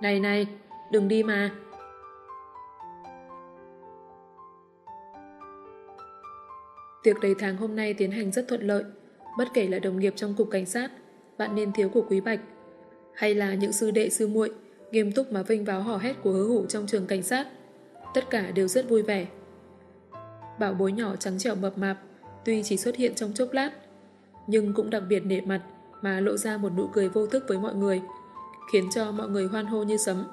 Này này, đừng đi mà. Tiệc đầy tháng hôm nay tiến hành rất thuận lợi. Bất kể là đồng nghiệp trong cục cảnh sát, bạn nên thiếu của Quý Bạch, hay là những sư đệ sư muội nghiêm túc mà vinh váo hò hét của hứa hủ trong trường cảnh sát. Tất cả đều rất vui vẻ. Bảo bối nhỏ trắng trẻo mập mạp, tuy chỉ xuất hiện trong chốc lát, nhưng cũng đặc biệt nể mặt mà lộ ra một nụ cười vô thức với mọi người khiến cho mọi người hoan hô như sấm.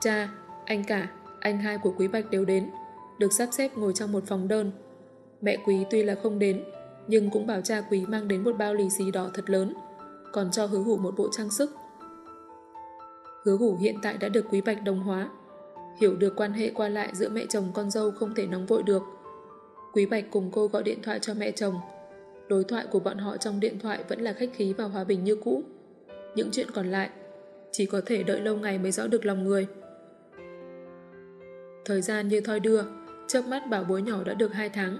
Cha, anh cả, anh hai của Quý Bạch đều đến, được sắp xếp ngồi trong một phòng đơn. Mẹ Quý tuy là không đến, nhưng cũng bảo cha Quý mang đến một bao lì xì đỏ thật lớn, còn cho hứa hủ một bộ trang sức. Hứa hủ hiện tại đã được Quý Bạch đồng hóa, hiểu được quan hệ qua lại giữa mẹ chồng con dâu không thể nóng vội được. Quý Bạch cùng cô gọi điện thoại cho mẹ chồng. Đối thoại của bọn họ trong điện thoại vẫn là khách khí và hòa bình như cũ. Những chuyện còn lại chỉ có thể đợi lâu ngày mới rõ được lòng người. Thời gian như thoi đưa, chớp mắt bảo bối nhỏ đã được 2 tháng.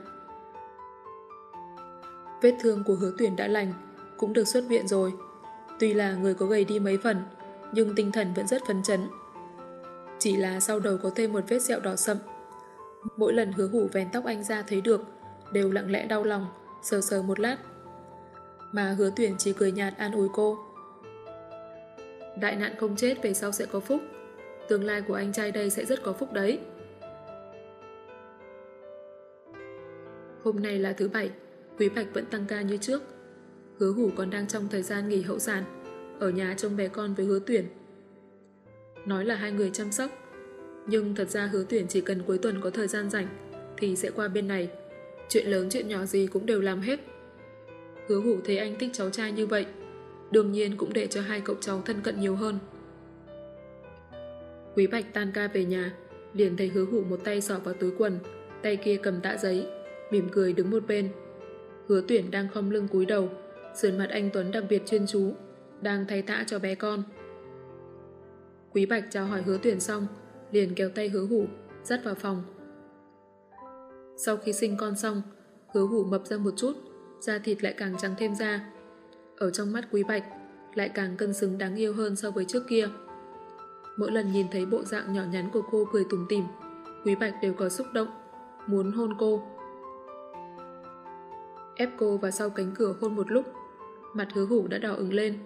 Vết thương của hứa tuyển đã lành, cũng được xuất viện rồi. Tuy là người có gầy đi mấy phần, nhưng tinh thần vẫn rất phấn chấn. Chỉ là sau đầu có thêm một vết sẹo đỏ sậm. Mỗi lần hứa hủ vén tóc anh ra thấy được, đều lặng lẽ đau lòng, sờ sờ một lát. Mà hứa tuyển chỉ cười nhạt an ủi cô. Đại nạn không chết về sau sẽ có phúc. Tương lai của anh trai đây sẽ rất có phúc đấy. Hôm nay là thứ bảy, Quý Bạch vẫn tăng ca như trước. Hứa hủ còn đang trong thời gian nghỉ hậu sản, ở nhà trông bé con với hứa tuyển. Nói là hai người chăm sóc, nhưng thật ra hứa tuyển chỉ cần cuối tuần có thời gian rảnh thì sẽ qua bên này. Chuyện lớn chuyện nhỏ gì cũng đều làm hết. Hứa hủ thấy anh thích cháu trai như vậy, đương nhiên cũng để cho hai cậu cháu thân cận nhiều hơn. Quý Bạch tan ca về nhà, liền thấy hứa hủ một tay sỏ vào túi quần, tay kia cầm tạ giấy, mỉm cười đứng một bên. Hứa tuyển đang khom lưng cúi đầu, sườn mặt anh Tuấn đặc biệt chuyên chú, đang thay tã cho bé con. Quý Bạch chào hỏi hứa tuyển xong, liền kéo tay hứa hủ, dắt vào phòng. Sau khi sinh con xong, hứa hủ mập ra một chút, da thịt lại càng trắng thêm ra. Ở trong mắt Quý Bạch, lại càng cân xứng đáng yêu hơn so với trước kia. Mỗi lần nhìn thấy bộ dạng nhỏ nhắn của cô cười tủm tỉm, Quý Bạch đều có xúc động, muốn hôn cô ép cô vào sau cánh cửa hôn một lúc. Mặt hứa hủ đã đỏ ứng lên.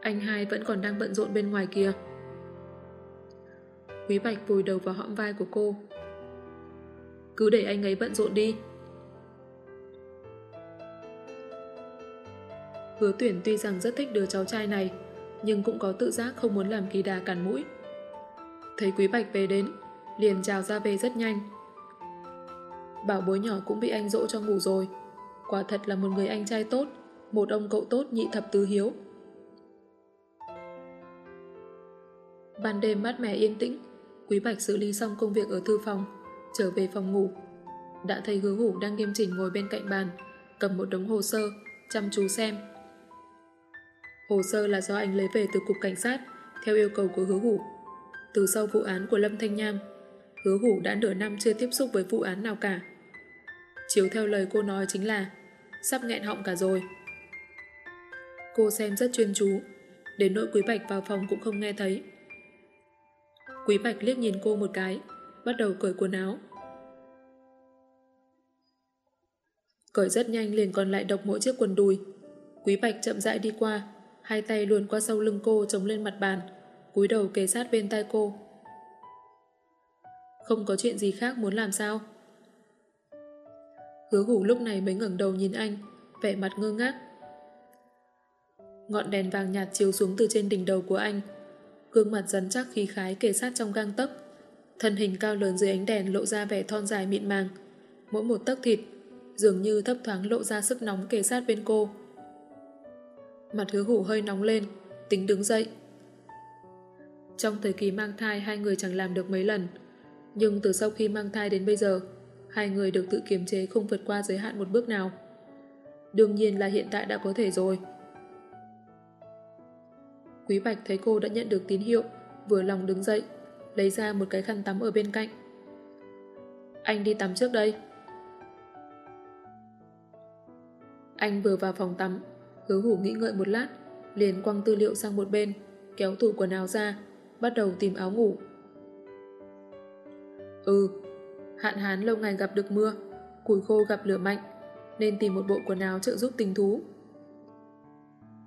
Anh hai vẫn còn đang bận rộn bên ngoài kia. Quý Bạch vùi đầu vào hõm vai của cô. Cứ để anh ấy bận rộn đi. Hứa tuyển tuy rằng rất thích đứa cháu trai này, nhưng cũng có tự giác không muốn làm kỳ đà cản mũi. Thấy Quý Bạch về đến, liền chào ra về rất nhanh bảo bối nhỏ cũng bị anh dỗ cho ngủ rồi. Quả thật là một người anh trai tốt, một ông cậu tốt nhị thập tứ hiếu. Ban đêm mát mẻ yên tĩnh, Quý Bạch xử lý xong công việc ở thư phòng, trở về phòng ngủ. Đã thấy hứa hủ đang nghiêm chỉnh ngồi bên cạnh bàn, cầm một đống hồ sơ, chăm chú xem. Hồ sơ là do anh lấy về từ cục cảnh sát, theo yêu cầu của hứa hủ. Từ sau vụ án của Lâm Thanh Nham, hứa hủ đã nửa năm chưa tiếp xúc với vụ án nào cả. Chiếu theo lời cô nói chính là sắp nghẹn họng cả rồi. Cô xem rất chuyên chú, đến nỗi Quý Bạch vào phòng cũng không nghe thấy. Quý Bạch liếc nhìn cô một cái, bắt đầu cởi quần áo. Cởi rất nhanh liền còn lại độc mỗi chiếc quần đùi. Quý Bạch chậm rãi đi qua, hai tay luồn qua sau lưng cô chống lên mặt bàn, cúi đầu kề sát bên tay cô. Không có chuyện gì khác muốn làm sao? Hứa hủ lúc này mới ngẩng đầu nhìn anh, vẻ mặt ngơ ngác. Ngọn đèn vàng nhạt chiếu xuống từ trên đỉnh đầu của anh. Gương mặt rắn chắc khí khái kề sát trong gang tấc. Thân hình cao lớn dưới ánh đèn lộ ra vẻ thon dài mịn màng. Mỗi một tấc thịt, dường như thấp thoáng lộ ra sức nóng kề sát bên cô. Mặt hứa hủ hơi nóng lên, tính đứng dậy. Trong thời kỳ mang thai hai người chẳng làm được mấy lần, nhưng từ sau khi mang thai đến bây giờ, hai người được tự kiềm chế không vượt qua giới hạn một bước nào. Đương nhiên là hiện tại đã có thể rồi. Quý Bạch thấy cô đã nhận được tín hiệu, vừa lòng đứng dậy, lấy ra một cái khăn tắm ở bên cạnh. Anh đi tắm trước đây. Anh vừa vào phòng tắm, hứa hủ nghĩ ngợi một lát, liền quăng tư liệu sang một bên, kéo tủ quần áo ra, bắt đầu tìm áo ngủ. Ừ, hạn hán lâu ngày gặp được mưa, củi khô gặp lửa mạnh, nên tìm một bộ quần áo trợ giúp tình thú.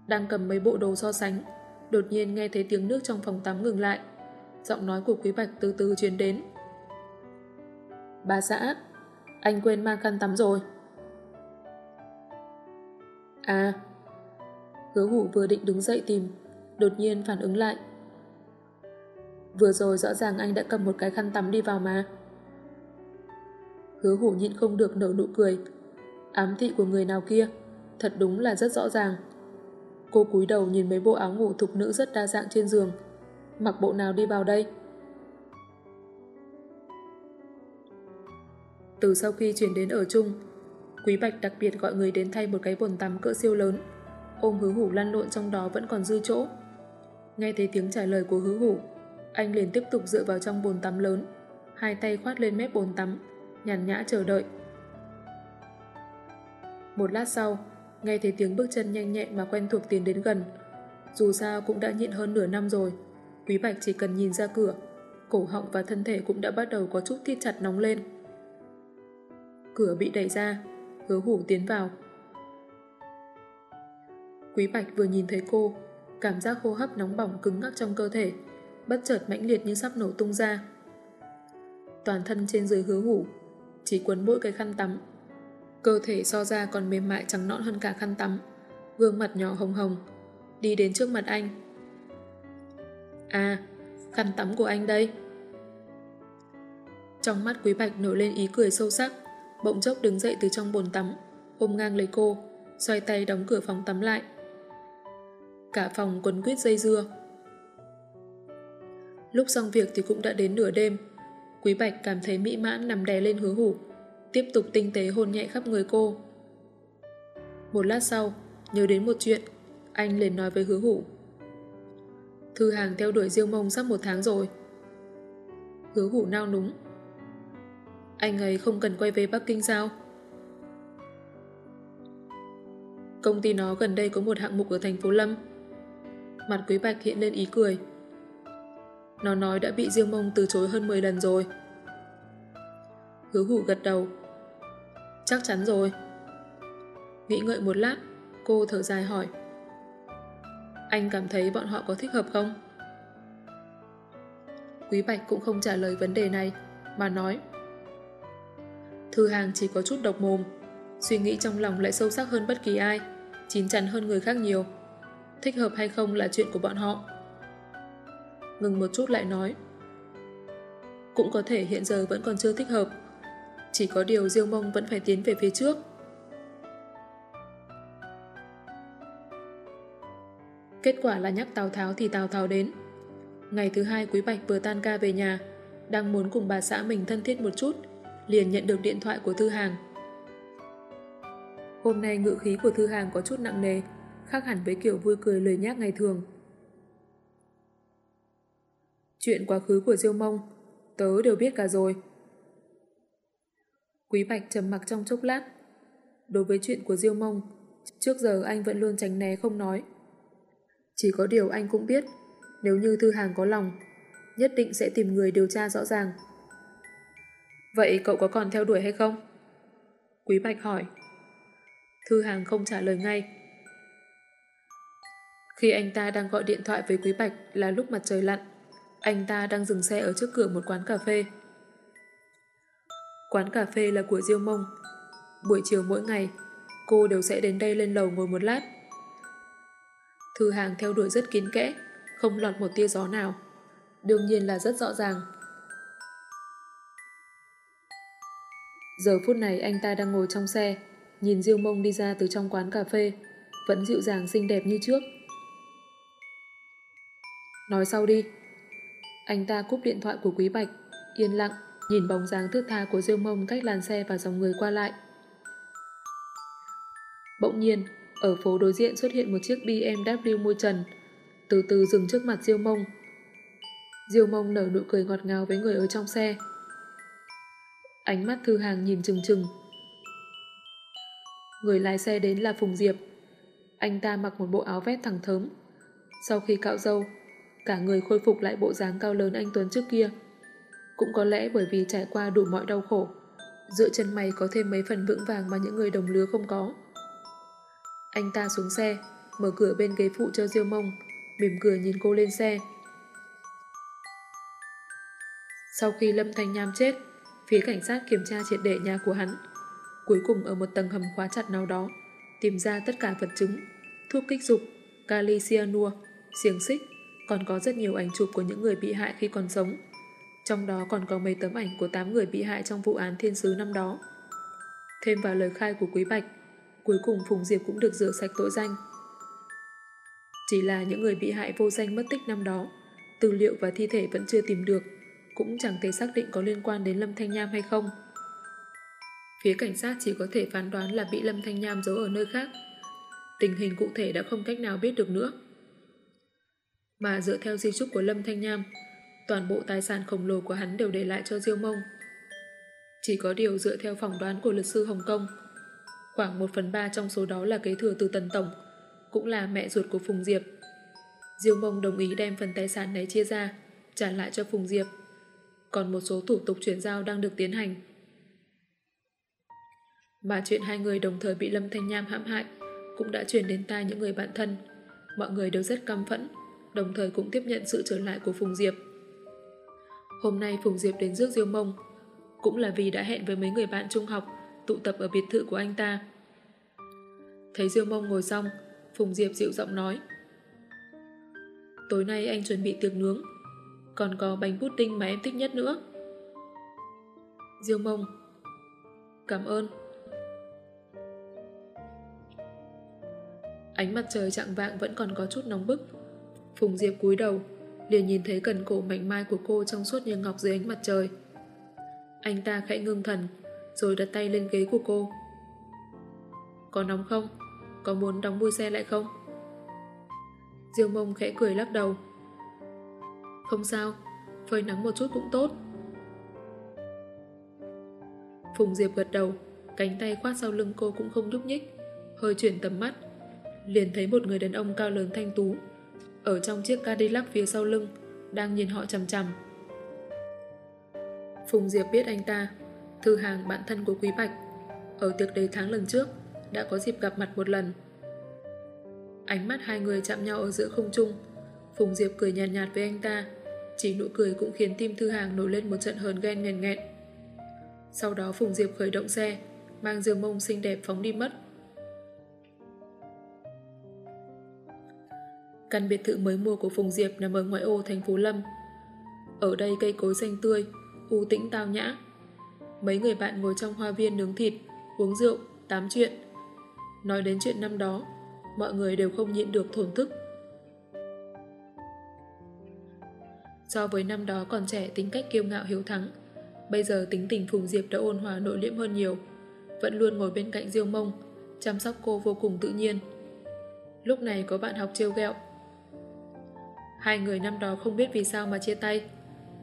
Đang cầm mấy bộ đồ so sánh, đột nhiên nghe thấy tiếng nước trong phòng tắm ngừng lại. Giọng nói của Quý Bạch từ từ truyền đến. Bà xã, anh quên mang khăn tắm rồi. À, hứa hủ vừa định đứng dậy tìm, đột nhiên phản ứng lại. Vừa rồi rõ ràng anh đã cầm một cái khăn tắm đi vào mà. Hứa hủ nhịn không được nở nụ cười. Ám thị của người nào kia, thật đúng là rất rõ ràng. Cô cúi đầu nhìn mấy bộ áo ngủ thục nữ rất đa dạng trên giường. Mặc bộ nào đi vào đây? Từ sau khi chuyển đến ở chung, Quý Bạch đặc biệt gọi người đến thay một cái bồn tắm cỡ siêu lớn. Ôm hứa hủ lăn lộn trong đó vẫn còn dư chỗ. Nghe thấy tiếng trả lời của hứa hủ, anh liền tiếp tục dựa vào trong bồn tắm lớn, hai tay khoát lên mép bồn tắm, nhàn nhã chờ đợi. Một lát sau, nghe thấy tiếng bước chân nhanh nhẹn mà quen thuộc tiến đến gần. Dù sao cũng đã nhịn hơn nửa năm rồi, Quý Bạch chỉ cần nhìn ra cửa, cổ họng và thân thể cũng đã bắt đầu có chút thiết chặt nóng lên. Cửa bị đẩy ra, hứa hủ tiến vào. Quý Bạch vừa nhìn thấy cô, cảm giác hô hấp nóng bỏng cứng ngắc trong cơ thể, bất chợt mãnh liệt như sắp nổ tung ra. Toàn thân trên dưới hứa hủ, chỉ quấn mỗi cái khăn tắm. Cơ thể so ra còn mềm mại trắng nõn hơn cả khăn tắm, gương mặt nhỏ hồng hồng, đi đến trước mặt anh. À, khăn tắm của anh đây. Trong mắt Quý Bạch nổi lên ý cười sâu sắc, bỗng chốc đứng dậy từ trong bồn tắm, ôm ngang lấy cô, xoay tay đóng cửa phòng tắm lại. Cả phòng quấn quýt dây dưa. Lúc xong việc thì cũng đã đến nửa đêm. Quý Bạch cảm thấy mỹ mãn nằm đè lên hứa hủ, tiếp tục tinh tế hôn nhẹ khắp người cô. Một lát sau, nhớ đến một chuyện, anh liền nói với hứa hủ. Thư hàng theo đuổi Diêu Mông sắp một tháng rồi. Hứa hủ nao núng. Anh ấy không cần quay về Bắc Kinh sao? Công ty nó gần đây có một hạng mục ở thành phố Lâm. Mặt Quý Bạch hiện lên ý cười. Nó nói đã bị Diêu Mông từ chối hơn 10 lần rồi. Hứa hủ gật đầu. Chắc chắn rồi. Nghĩ ngợi một lát, cô thở dài hỏi. Anh cảm thấy bọn họ có thích hợp không? Quý Bạch cũng không trả lời vấn đề này, mà nói Thư hàng chỉ có chút độc mồm, suy nghĩ trong lòng lại sâu sắc hơn bất kỳ ai, chín chắn hơn người khác nhiều. Thích hợp hay không là chuyện của bọn họ. Ngừng một chút lại nói Cũng có thể hiện giờ vẫn còn chưa thích hợp Chỉ có điều Diêu Mông vẫn phải tiến về phía trước Kết quả là nhắc Tào Tháo thì Tào Tháo đến. Ngày thứ hai Quý Bạch vừa tan ca về nhà, đang muốn cùng bà xã mình thân thiết một chút, liền nhận được điện thoại của Thư Hàng. Hôm nay ngự khí của Thư Hàng có chút nặng nề, khác hẳn với kiểu vui cười lời nhác ngày thường. Chuyện quá khứ của Diêu Mông, tớ đều biết cả rồi. Quý Bạch trầm mặc trong chốc lát. Đối với chuyện của Diêu Mông, trước giờ anh vẫn luôn tránh né không nói. Chỉ có điều anh cũng biết, nếu như Thư Hàng có lòng, nhất định sẽ tìm người điều tra rõ ràng. Vậy cậu có còn theo đuổi hay không? Quý Bạch hỏi. Thư Hàng không trả lời ngay. Khi anh ta đang gọi điện thoại với Quý Bạch là lúc mặt trời lặn, anh ta đang dừng xe ở trước cửa một quán cà phê. Quán cà phê là của Diêu Mông. Buổi chiều mỗi ngày, cô đều sẽ đến đây lên lầu ngồi một lát. Thư hàng theo đuổi rất kín kẽ, không lọt một tia gió nào. Đương nhiên là rất rõ ràng. Giờ phút này anh ta đang ngồi trong xe, nhìn Diêu Mông đi ra từ trong quán cà phê, vẫn dịu dàng xinh đẹp như trước. Nói sau đi. Anh ta cúp điện thoại của Quý Bạch, yên lặng, nhìn bóng dáng thước tha của Diêu Mông cách làn xe và dòng người qua lại. Bỗng nhiên, ở phố đối diện xuất hiện một chiếc BMW môi trần, từ từ dừng trước mặt Diêu Mông. Diêu Mông nở nụ cười ngọt ngào với người ở trong xe. Ánh mắt Thư Hàng nhìn chừng chừng. Người lái xe đến là Phùng Diệp. Anh ta mặc một bộ áo vest thẳng thớm. Sau khi cạo râu, cả người khôi phục lại bộ dáng cao lớn anh Tuấn trước kia. Cũng có lẽ bởi vì trải qua đủ mọi đau khổ, giữa chân mày có thêm mấy phần vững vàng mà những người đồng lứa không có. Anh ta xuống xe, mở cửa bên ghế phụ cho Diêu Mông, mỉm cười nhìn cô lên xe. Sau khi Lâm Thanh Nham chết, phía cảnh sát kiểm tra triệt để nhà của hắn. Cuối cùng ở một tầng hầm khóa chặt nào đó, tìm ra tất cả vật chứng, thuốc kích dục, kali cyanua, xiềng xích, còn có rất nhiều ảnh chụp của những người bị hại khi còn sống. Trong đó còn có mấy tấm ảnh của 8 người bị hại trong vụ án thiên sứ năm đó. Thêm vào lời khai của Quý Bạch, cuối cùng Phùng Diệp cũng được rửa sạch tội danh. Chỉ là những người bị hại vô danh mất tích năm đó, tư liệu và thi thể vẫn chưa tìm được, cũng chẳng thể xác định có liên quan đến Lâm Thanh Nham hay không. Phía cảnh sát chỉ có thể phán đoán là bị Lâm Thanh Nham giấu ở nơi khác. Tình hình cụ thể đã không cách nào biết được nữa. Mà dựa theo di trúc của Lâm Thanh Nham, toàn bộ tài sản khổng lồ của hắn đều để lại cho Diêu Mông. Chỉ có điều dựa theo phỏng đoán của luật sư Hồng Kông, khoảng 1 phần 3 trong số đó là kế thừa từ Tần Tổng, cũng là mẹ ruột của Phùng Diệp. Diêu Mông đồng ý đem phần tài sản này chia ra, trả lại cho Phùng Diệp. Còn một số thủ tục chuyển giao đang được tiến hành. Mà chuyện hai người đồng thời bị Lâm Thanh Nham hãm hại cũng đã truyền đến tai những người bạn thân. Mọi người đều rất căm phẫn, đồng thời cũng tiếp nhận sự trở lại của Phùng Diệp. Hôm nay Phùng Diệp đến rước Diêu Mông, cũng là vì đã hẹn với mấy người bạn trung học tụ tập ở biệt thự của anh ta. Thấy Diêu Mông ngồi xong, Phùng Diệp dịu giọng nói Tối nay anh chuẩn bị tiệc nướng, còn có bánh pudding mà em thích nhất nữa. Diêu Mông Cảm ơn. Ánh mặt trời chạng vạng vẫn còn có chút nóng bức. Phùng Diệp cúi đầu, liền nhìn thấy cần cổ mảnh mai của cô trong suốt như ngọc dưới ánh mặt trời. Anh ta khẽ ngưng thần, rồi đặt tay lên ghế của cô. Có nóng không? Có muốn đóng mui xe lại không? Diêu mông khẽ cười lắc đầu. Không sao, phơi nắng một chút cũng tốt. Phùng Diệp gật đầu, cánh tay khoát sau lưng cô cũng không nhúc nhích, hơi chuyển tầm mắt. Liền thấy một người đàn ông cao lớn thanh tú, ở trong chiếc Cadillac phía sau lưng, đang nhìn họ chầm chằm. Phùng Diệp biết anh ta, thư hàng bạn thân của Quý Bạch, ở tiệc đầy tháng lần trước, đã có dịp gặp mặt một lần. Ánh mắt hai người chạm nhau ở giữa không trung, Phùng Diệp cười nhạt nhạt với anh ta, chỉ nụ cười cũng khiến tim thư hàng nổi lên một trận hờn ghen nghèn nghẹn. Sau đó Phùng Diệp khởi động xe, mang giường mông xinh đẹp phóng đi mất. Căn biệt thự mới mua của Phùng Diệp nằm ở ngoại ô thành phố Lâm. Ở đây cây cối xanh tươi, u tĩnh tao nhã. Mấy người bạn ngồi trong hoa viên nướng thịt, uống rượu, tám chuyện. Nói đến chuyện năm đó, mọi người đều không nhịn được thổn thức. So với năm đó còn trẻ tính cách kiêu ngạo hiếu thắng, bây giờ tính tình Phùng Diệp đã ôn hòa nội liễm hơn nhiều, vẫn luôn ngồi bên cạnh Diêu Mông, chăm sóc cô vô cùng tự nhiên. Lúc này có bạn học trêu ghẹo. Hai người năm đó không biết vì sao mà chia tay,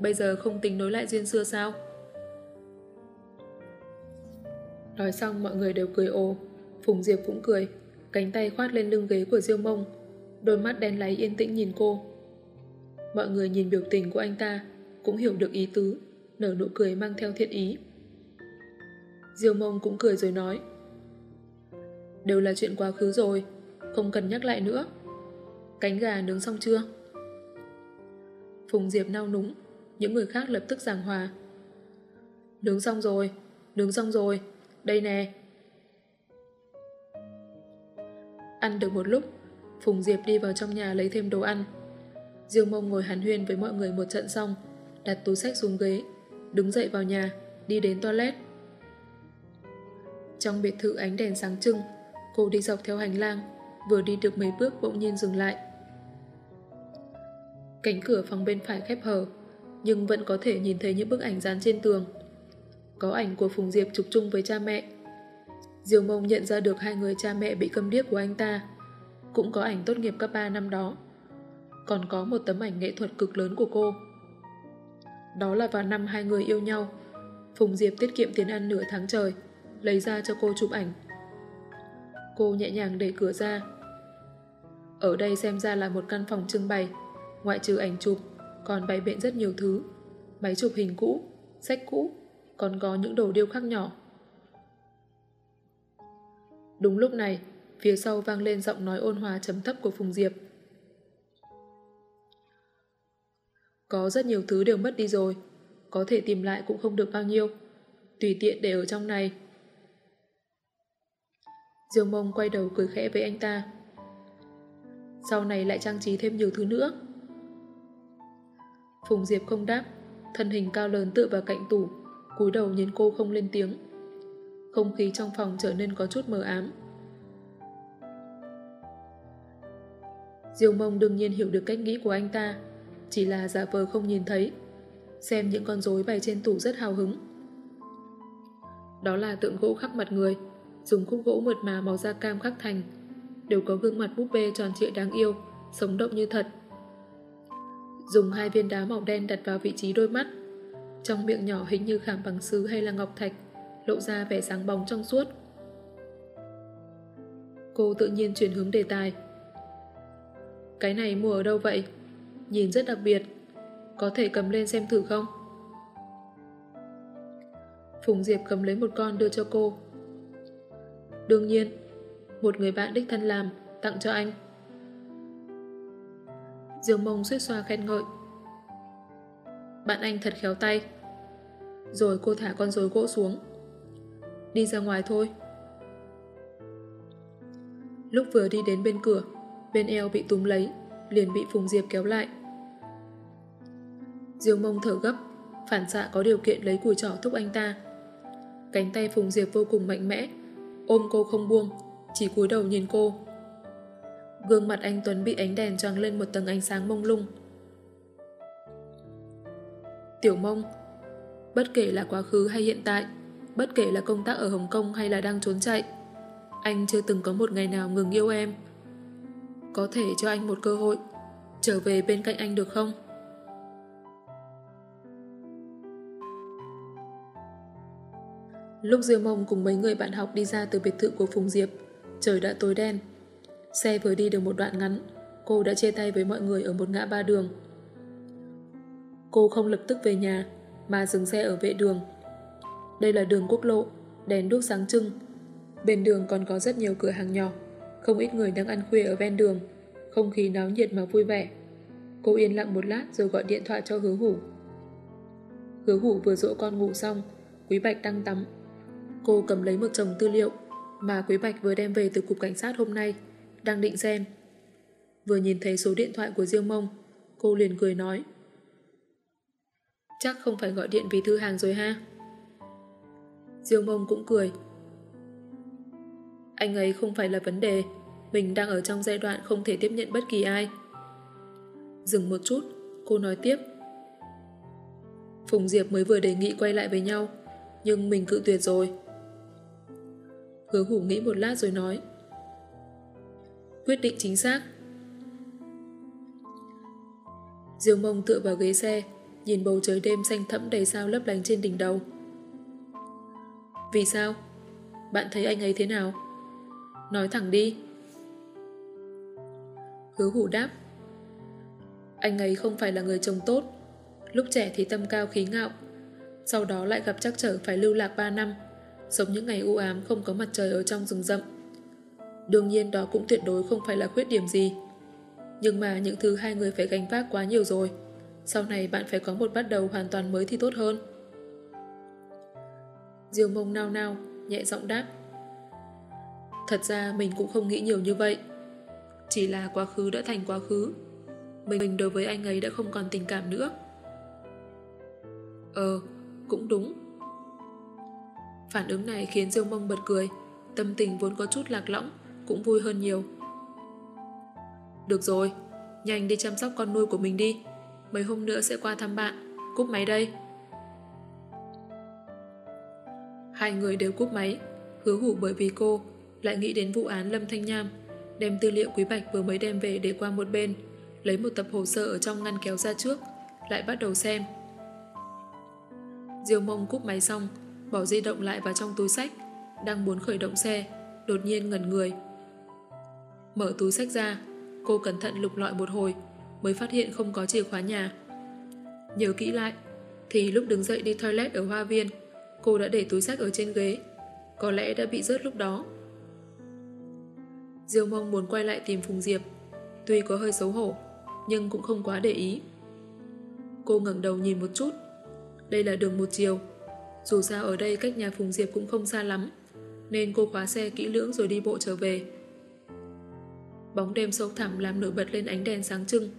bây giờ không tính nối lại duyên xưa sao? Nói xong mọi người đều cười ồ, Phùng Diệp cũng cười, cánh tay khoát lên lưng ghế của Diêu Mông, đôi mắt đen láy yên tĩnh nhìn cô. Mọi người nhìn biểu tình của anh ta, cũng hiểu được ý tứ, nở nụ cười mang theo thiện ý. Diêu Mông cũng cười rồi nói, đều là chuyện quá khứ rồi, không cần nhắc lại nữa. Cánh gà nướng xong chưa? Phùng Diệp nao núng, những người khác lập tức giảng hòa. Nướng xong rồi, nướng xong rồi, đây nè. Ăn được một lúc, Phùng Diệp đi vào trong nhà lấy thêm đồ ăn. Diêu Mông ngồi hàn huyên với mọi người một trận xong, đặt túi sách xuống ghế, đứng dậy vào nhà, đi đến toilet. Trong biệt thự ánh đèn sáng trưng, cô đi dọc theo hành lang, vừa đi được mấy bước bỗng nhiên dừng lại. Cánh cửa phòng bên phải khép hờ, nhưng vẫn có thể nhìn thấy những bức ảnh dán trên tường. Có ảnh của Phùng Diệp chụp chung với cha mẹ. Diêu mông nhận ra được hai người cha mẹ bị câm điếc của anh ta. Cũng có ảnh tốt nghiệp cấp 3 năm đó. Còn có một tấm ảnh nghệ thuật cực lớn của cô. Đó là vào năm hai người yêu nhau. Phùng Diệp tiết kiệm tiền ăn nửa tháng trời, lấy ra cho cô chụp ảnh. Cô nhẹ nhàng đẩy cửa ra. Ở đây xem ra là một căn phòng trưng bày, ngoại trừ ảnh chụp, còn bày biện rất nhiều thứ. Máy chụp hình cũ, sách cũ, còn có những đồ điêu khắc nhỏ. Đúng lúc này, phía sau vang lên giọng nói ôn hòa chấm thấp của Phùng Diệp. Có rất nhiều thứ đều mất đi rồi, có thể tìm lại cũng không được bao nhiêu. Tùy tiện để ở trong này. Diêu mông quay đầu cười khẽ với anh ta. Sau này lại trang trí thêm nhiều thứ nữa. Phùng Diệp không đáp, thân hình cao lớn tựa vào cạnh tủ, cúi đầu nhìn cô không lên tiếng. Không khí trong phòng trở nên có chút mờ ám. Diêu mông đương nhiên hiểu được cách nghĩ của anh ta, chỉ là giả vờ không nhìn thấy. Xem những con rối bày trên tủ rất hào hứng. Đó là tượng gỗ khắc mặt người, dùng khúc gỗ mượt mà màu da cam khắc thành, đều có gương mặt búp bê tròn trịa đáng yêu, sống động như thật. Dùng hai viên đá màu đen đặt vào vị trí đôi mắt, trong miệng nhỏ hình như khảm bằng sứ hay là ngọc thạch, lộ ra vẻ sáng bóng trong suốt. Cô tự nhiên chuyển hướng đề tài. Cái này mua ở đâu vậy? Nhìn rất đặc biệt. Có thể cầm lên xem thử không? Phùng Diệp cầm lấy một con đưa cho cô. Đương nhiên, một người bạn đích thân làm, tặng cho anh. Dương mông suýt xoa khen ngợi. Bạn anh thật khéo tay. Rồi cô thả con rối gỗ xuống. Đi ra ngoài thôi. Lúc vừa đi đến bên cửa, bên eo bị túm lấy, liền bị Phùng Diệp kéo lại. Diêu mông thở gấp, phản xạ có điều kiện lấy cùi trỏ thúc anh ta. Cánh tay Phùng Diệp vô cùng mạnh mẽ, ôm cô không buông, chỉ cúi đầu nhìn cô. Gương mặt anh Tuấn bị ánh đèn choáng lên một tầng ánh sáng mông lung. Tiểu mông, bất kể là quá khứ hay hiện tại, bất kể là công tác ở Hồng Kông hay là đang trốn chạy, anh chưa từng có một ngày nào ngừng yêu em. Có thể cho anh một cơ hội, trở về bên cạnh anh được không? Lúc Diêu Mông cùng mấy người bạn học đi ra từ biệt thự của Phùng Diệp, trời đã tối đen. Xe vừa đi được một đoạn ngắn, cô đã chia tay với mọi người ở một ngã ba đường. Cô không lập tức về nhà, mà dừng xe ở vệ đường. Đây là đường quốc lộ, đèn đuốc sáng trưng. Bên đường còn có rất nhiều cửa hàng nhỏ, không ít người đang ăn khuya ở ven đường, không khí náo nhiệt mà vui vẻ. Cô yên lặng một lát rồi gọi điện thoại cho hứa hủ. Hứa hủ vừa dỗ con ngủ xong, Quý Bạch đang tắm. Cô cầm lấy một chồng tư liệu mà Quý Bạch vừa đem về từ cục cảnh sát hôm nay, đang định xem. Vừa nhìn thấy số điện thoại của Diêu Mông, cô liền cười nói. Chắc không phải gọi điện vì thư hàng rồi ha. Diêu Mông cũng cười. Anh ấy không phải là vấn đề, mình đang ở trong giai đoạn không thể tiếp nhận bất kỳ ai. Dừng một chút, cô nói tiếp. Phùng Diệp mới vừa đề nghị quay lại với nhau, nhưng mình cự tuyệt rồi. Hứa hủ nghĩ một lát rồi nói. Quyết định chính xác. Diêu mông tựa vào ghế xe, nhìn bầu trời đêm xanh thẫm đầy sao lấp lánh trên đỉnh đầu. Vì sao? Bạn thấy anh ấy thế nào? Nói thẳng đi. Hứa hủ đáp. Anh ấy không phải là người chồng tốt. Lúc trẻ thì tâm cao khí ngạo. Sau đó lại gặp trắc trở phải lưu lạc 3 năm sống những ngày u ám không có mặt trời ở trong rừng rậm. Đương nhiên đó cũng tuyệt đối không phải là khuyết điểm gì. Nhưng mà những thứ hai người phải gánh vác quá nhiều rồi. Sau này bạn phải có một bắt đầu hoàn toàn mới thì tốt hơn. Diêu mông nao nao, nhẹ giọng đáp. Thật ra mình cũng không nghĩ nhiều như vậy. Chỉ là quá khứ đã thành quá khứ. Mình đối với anh ấy đã không còn tình cảm nữa. Ờ, cũng đúng. Phản ứng này khiến Diêu Mông bật cười, tâm tình vốn có chút lạc lõng, cũng vui hơn nhiều. Được rồi, nhanh đi chăm sóc con nuôi của mình đi. Mấy hôm nữa sẽ qua thăm bạn. Cúp máy đây. Hai người đều cúp máy, hứa hủ bởi vì cô lại nghĩ đến vụ án Lâm Thanh Nham, đem tư liệu Quý Bạch vừa mới đem về để qua một bên, lấy một tập hồ sơ ở trong ngăn kéo ra trước, lại bắt đầu xem. Diêu mông cúp máy xong, bỏ di động lại vào trong túi sách, đang muốn khởi động xe, đột nhiên ngẩn người. Mở túi sách ra, cô cẩn thận lục lọi một hồi, mới phát hiện không có chìa khóa nhà. Nhớ kỹ lại, thì lúc đứng dậy đi toilet ở hoa viên, cô đã để túi sách ở trên ghế, có lẽ đã bị rớt lúc đó. Diêu mong muốn quay lại tìm Phùng Diệp, tuy có hơi xấu hổ, nhưng cũng không quá để ý. Cô ngẩng đầu nhìn một chút, đây là đường một chiều, dù sao ở đây cách nhà Phùng Diệp cũng không xa lắm, nên cô khóa xe kỹ lưỡng rồi đi bộ trở về. Bóng đêm sâu thẳm làm nổi bật lên ánh đèn sáng trưng.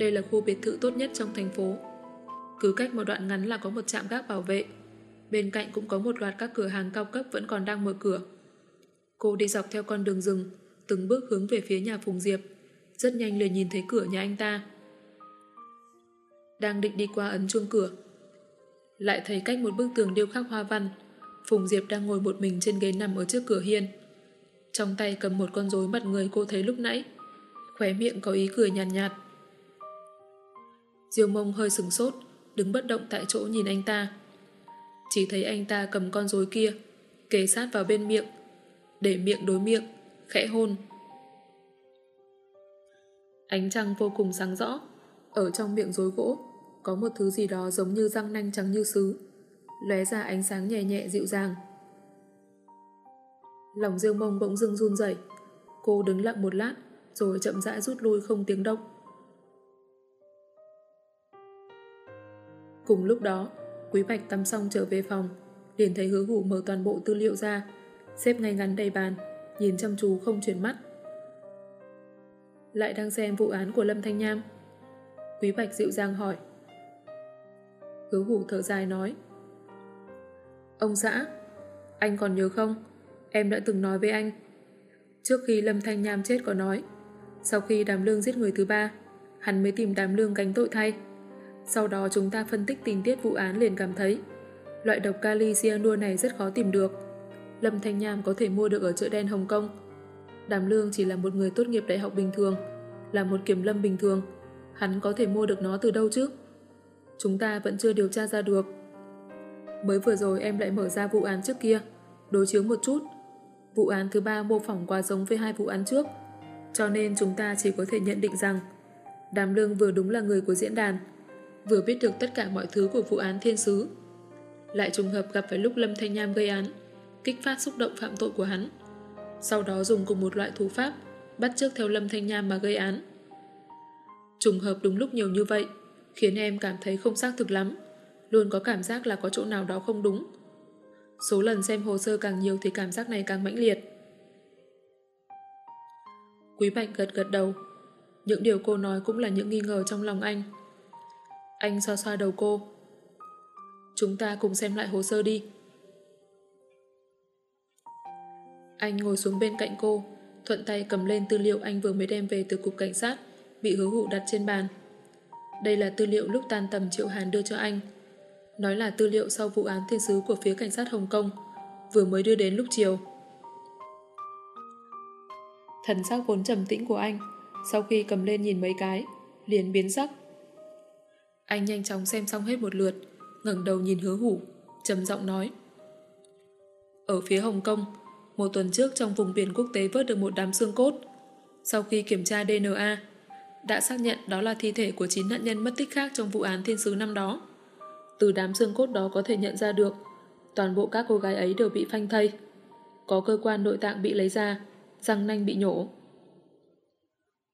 Đây là khu biệt thự tốt nhất trong thành phố. Cứ cách một đoạn ngắn là có một trạm gác bảo vệ. Bên cạnh cũng có một loạt các cửa hàng cao cấp vẫn còn đang mở cửa. Cô đi dọc theo con đường rừng, từng bước hướng về phía nhà Phùng Diệp, rất nhanh liền nhìn thấy cửa nhà anh ta. Đang định đi qua ấn chuông cửa. Lại thấy cách một bức tường điêu khắc hoa văn, Phùng Diệp đang ngồi một mình trên ghế nằm ở trước cửa hiên. Trong tay cầm một con rối mặt người cô thấy lúc nãy. Khóe miệng có ý cười nhàn nhạt, nhạt. Diêu mông hơi sừng sốt, đứng bất động tại chỗ nhìn anh ta. Chỉ thấy anh ta cầm con rối kia, kề sát vào bên miệng, để miệng đối miệng, khẽ hôn. Ánh trăng vô cùng sáng rõ, ở trong miệng rối gỗ, có một thứ gì đó giống như răng nanh trắng như sứ, lóe ra ánh sáng nhẹ nhẹ dịu dàng. Lòng riêng mông bỗng dưng run rẩy Cô đứng lặng một lát, rồi chậm rãi rút lui không tiếng động. Cùng lúc đó, Quý Bạch tắm xong trở về phòng, liền thấy hứa hủ mở toàn bộ tư liệu ra, xếp ngay ngắn đầy bàn, nhìn chăm chú không chuyển mắt. Lại đang xem vụ án của Lâm Thanh Nham. Quý Bạch dịu dàng hỏi. Hứa hủ thở dài nói. Ông xã, anh còn nhớ không? Em đã từng nói với anh. Trước khi Lâm Thanh Nham chết có nói, sau khi đàm lương giết người thứ ba, hắn mới tìm đàm lương gánh tội thay. Sau đó chúng ta phân tích tình tiết vụ án liền cảm thấy loại độc kali cyanua này rất khó tìm được. Lâm Thanh Nham có thể mua được ở chợ đen Hồng Kông. Đàm Lương chỉ là một người tốt nghiệp đại học bình thường, là một kiểm lâm bình thường. Hắn có thể mua được nó từ đâu chứ? Chúng ta vẫn chưa điều tra ra được. Mới vừa rồi em lại mở ra vụ án trước kia, đối chiếu một chút. Vụ án thứ ba mô phỏng quá giống với hai vụ án trước, cho nên chúng ta chỉ có thể nhận định rằng Đàm Lương vừa đúng là người của diễn đàn, vừa biết được tất cả mọi thứ của vụ án thiên sứ. Lại trùng hợp gặp phải lúc Lâm Thanh Nham gây án, kích phát xúc động phạm tội của hắn. Sau đó dùng cùng một loại thủ pháp, bắt chước theo Lâm Thanh Nham mà gây án. Trùng hợp đúng lúc nhiều như vậy, khiến em cảm thấy không xác thực lắm, luôn có cảm giác là có chỗ nào đó không đúng. Số lần xem hồ sơ càng nhiều thì cảm giác này càng mãnh liệt. Quý Bạch gật gật đầu. Những điều cô nói cũng là những nghi ngờ trong lòng anh. Anh xoa xoa đầu cô. Chúng ta cùng xem lại hồ sơ đi. Anh ngồi xuống bên cạnh cô, thuận tay cầm lên tư liệu anh vừa mới đem về từ cục cảnh sát, bị hứa hụ đặt trên bàn. Đây là tư liệu lúc tan tầm Triệu Hàn đưa cho anh. Nói là tư liệu sau vụ án thiên sứ của phía cảnh sát Hồng Kông, vừa mới đưa đến lúc chiều. Thần sắc vốn trầm tĩnh của anh, sau khi cầm lên nhìn mấy cái, liền biến sắc. Anh nhanh chóng xem xong hết một lượt, ngẩng đầu nhìn hứa hủ, trầm giọng nói. Ở phía Hồng Kông, một tuần trước trong vùng biển quốc tế vớt được một đám xương cốt. Sau khi kiểm tra DNA, đã xác nhận đó là thi thể của 9 nạn nhân mất tích khác trong vụ án thiên sứ năm đó. Từ đám xương cốt đó có thể nhận ra được toàn bộ các cô gái ấy đều bị phanh thây. Có cơ quan nội tạng bị lấy ra, răng nanh bị nhổ.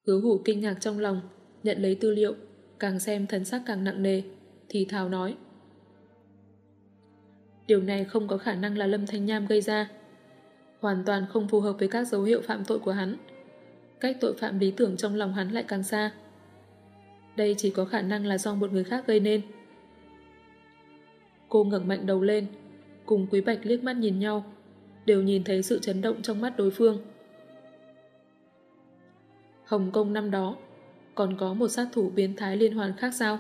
Hứa hủ kinh ngạc trong lòng, nhận lấy tư liệu, càng xem thần sắc càng nặng nề, thì thào nói. Điều này không có khả năng là Lâm Thanh Nham gây ra. Hoàn toàn không phù hợp với các dấu hiệu phạm tội của hắn. Cách tội phạm lý tưởng trong lòng hắn lại càng xa. Đây chỉ có khả năng là do một người khác gây nên. Cô ngẩng mạnh đầu lên, cùng Quý Bạch liếc mắt nhìn nhau, đều nhìn thấy sự chấn động trong mắt đối phương. Hồng Kông năm đó, còn có một sát thủ biến thái liên hoàn khác sao?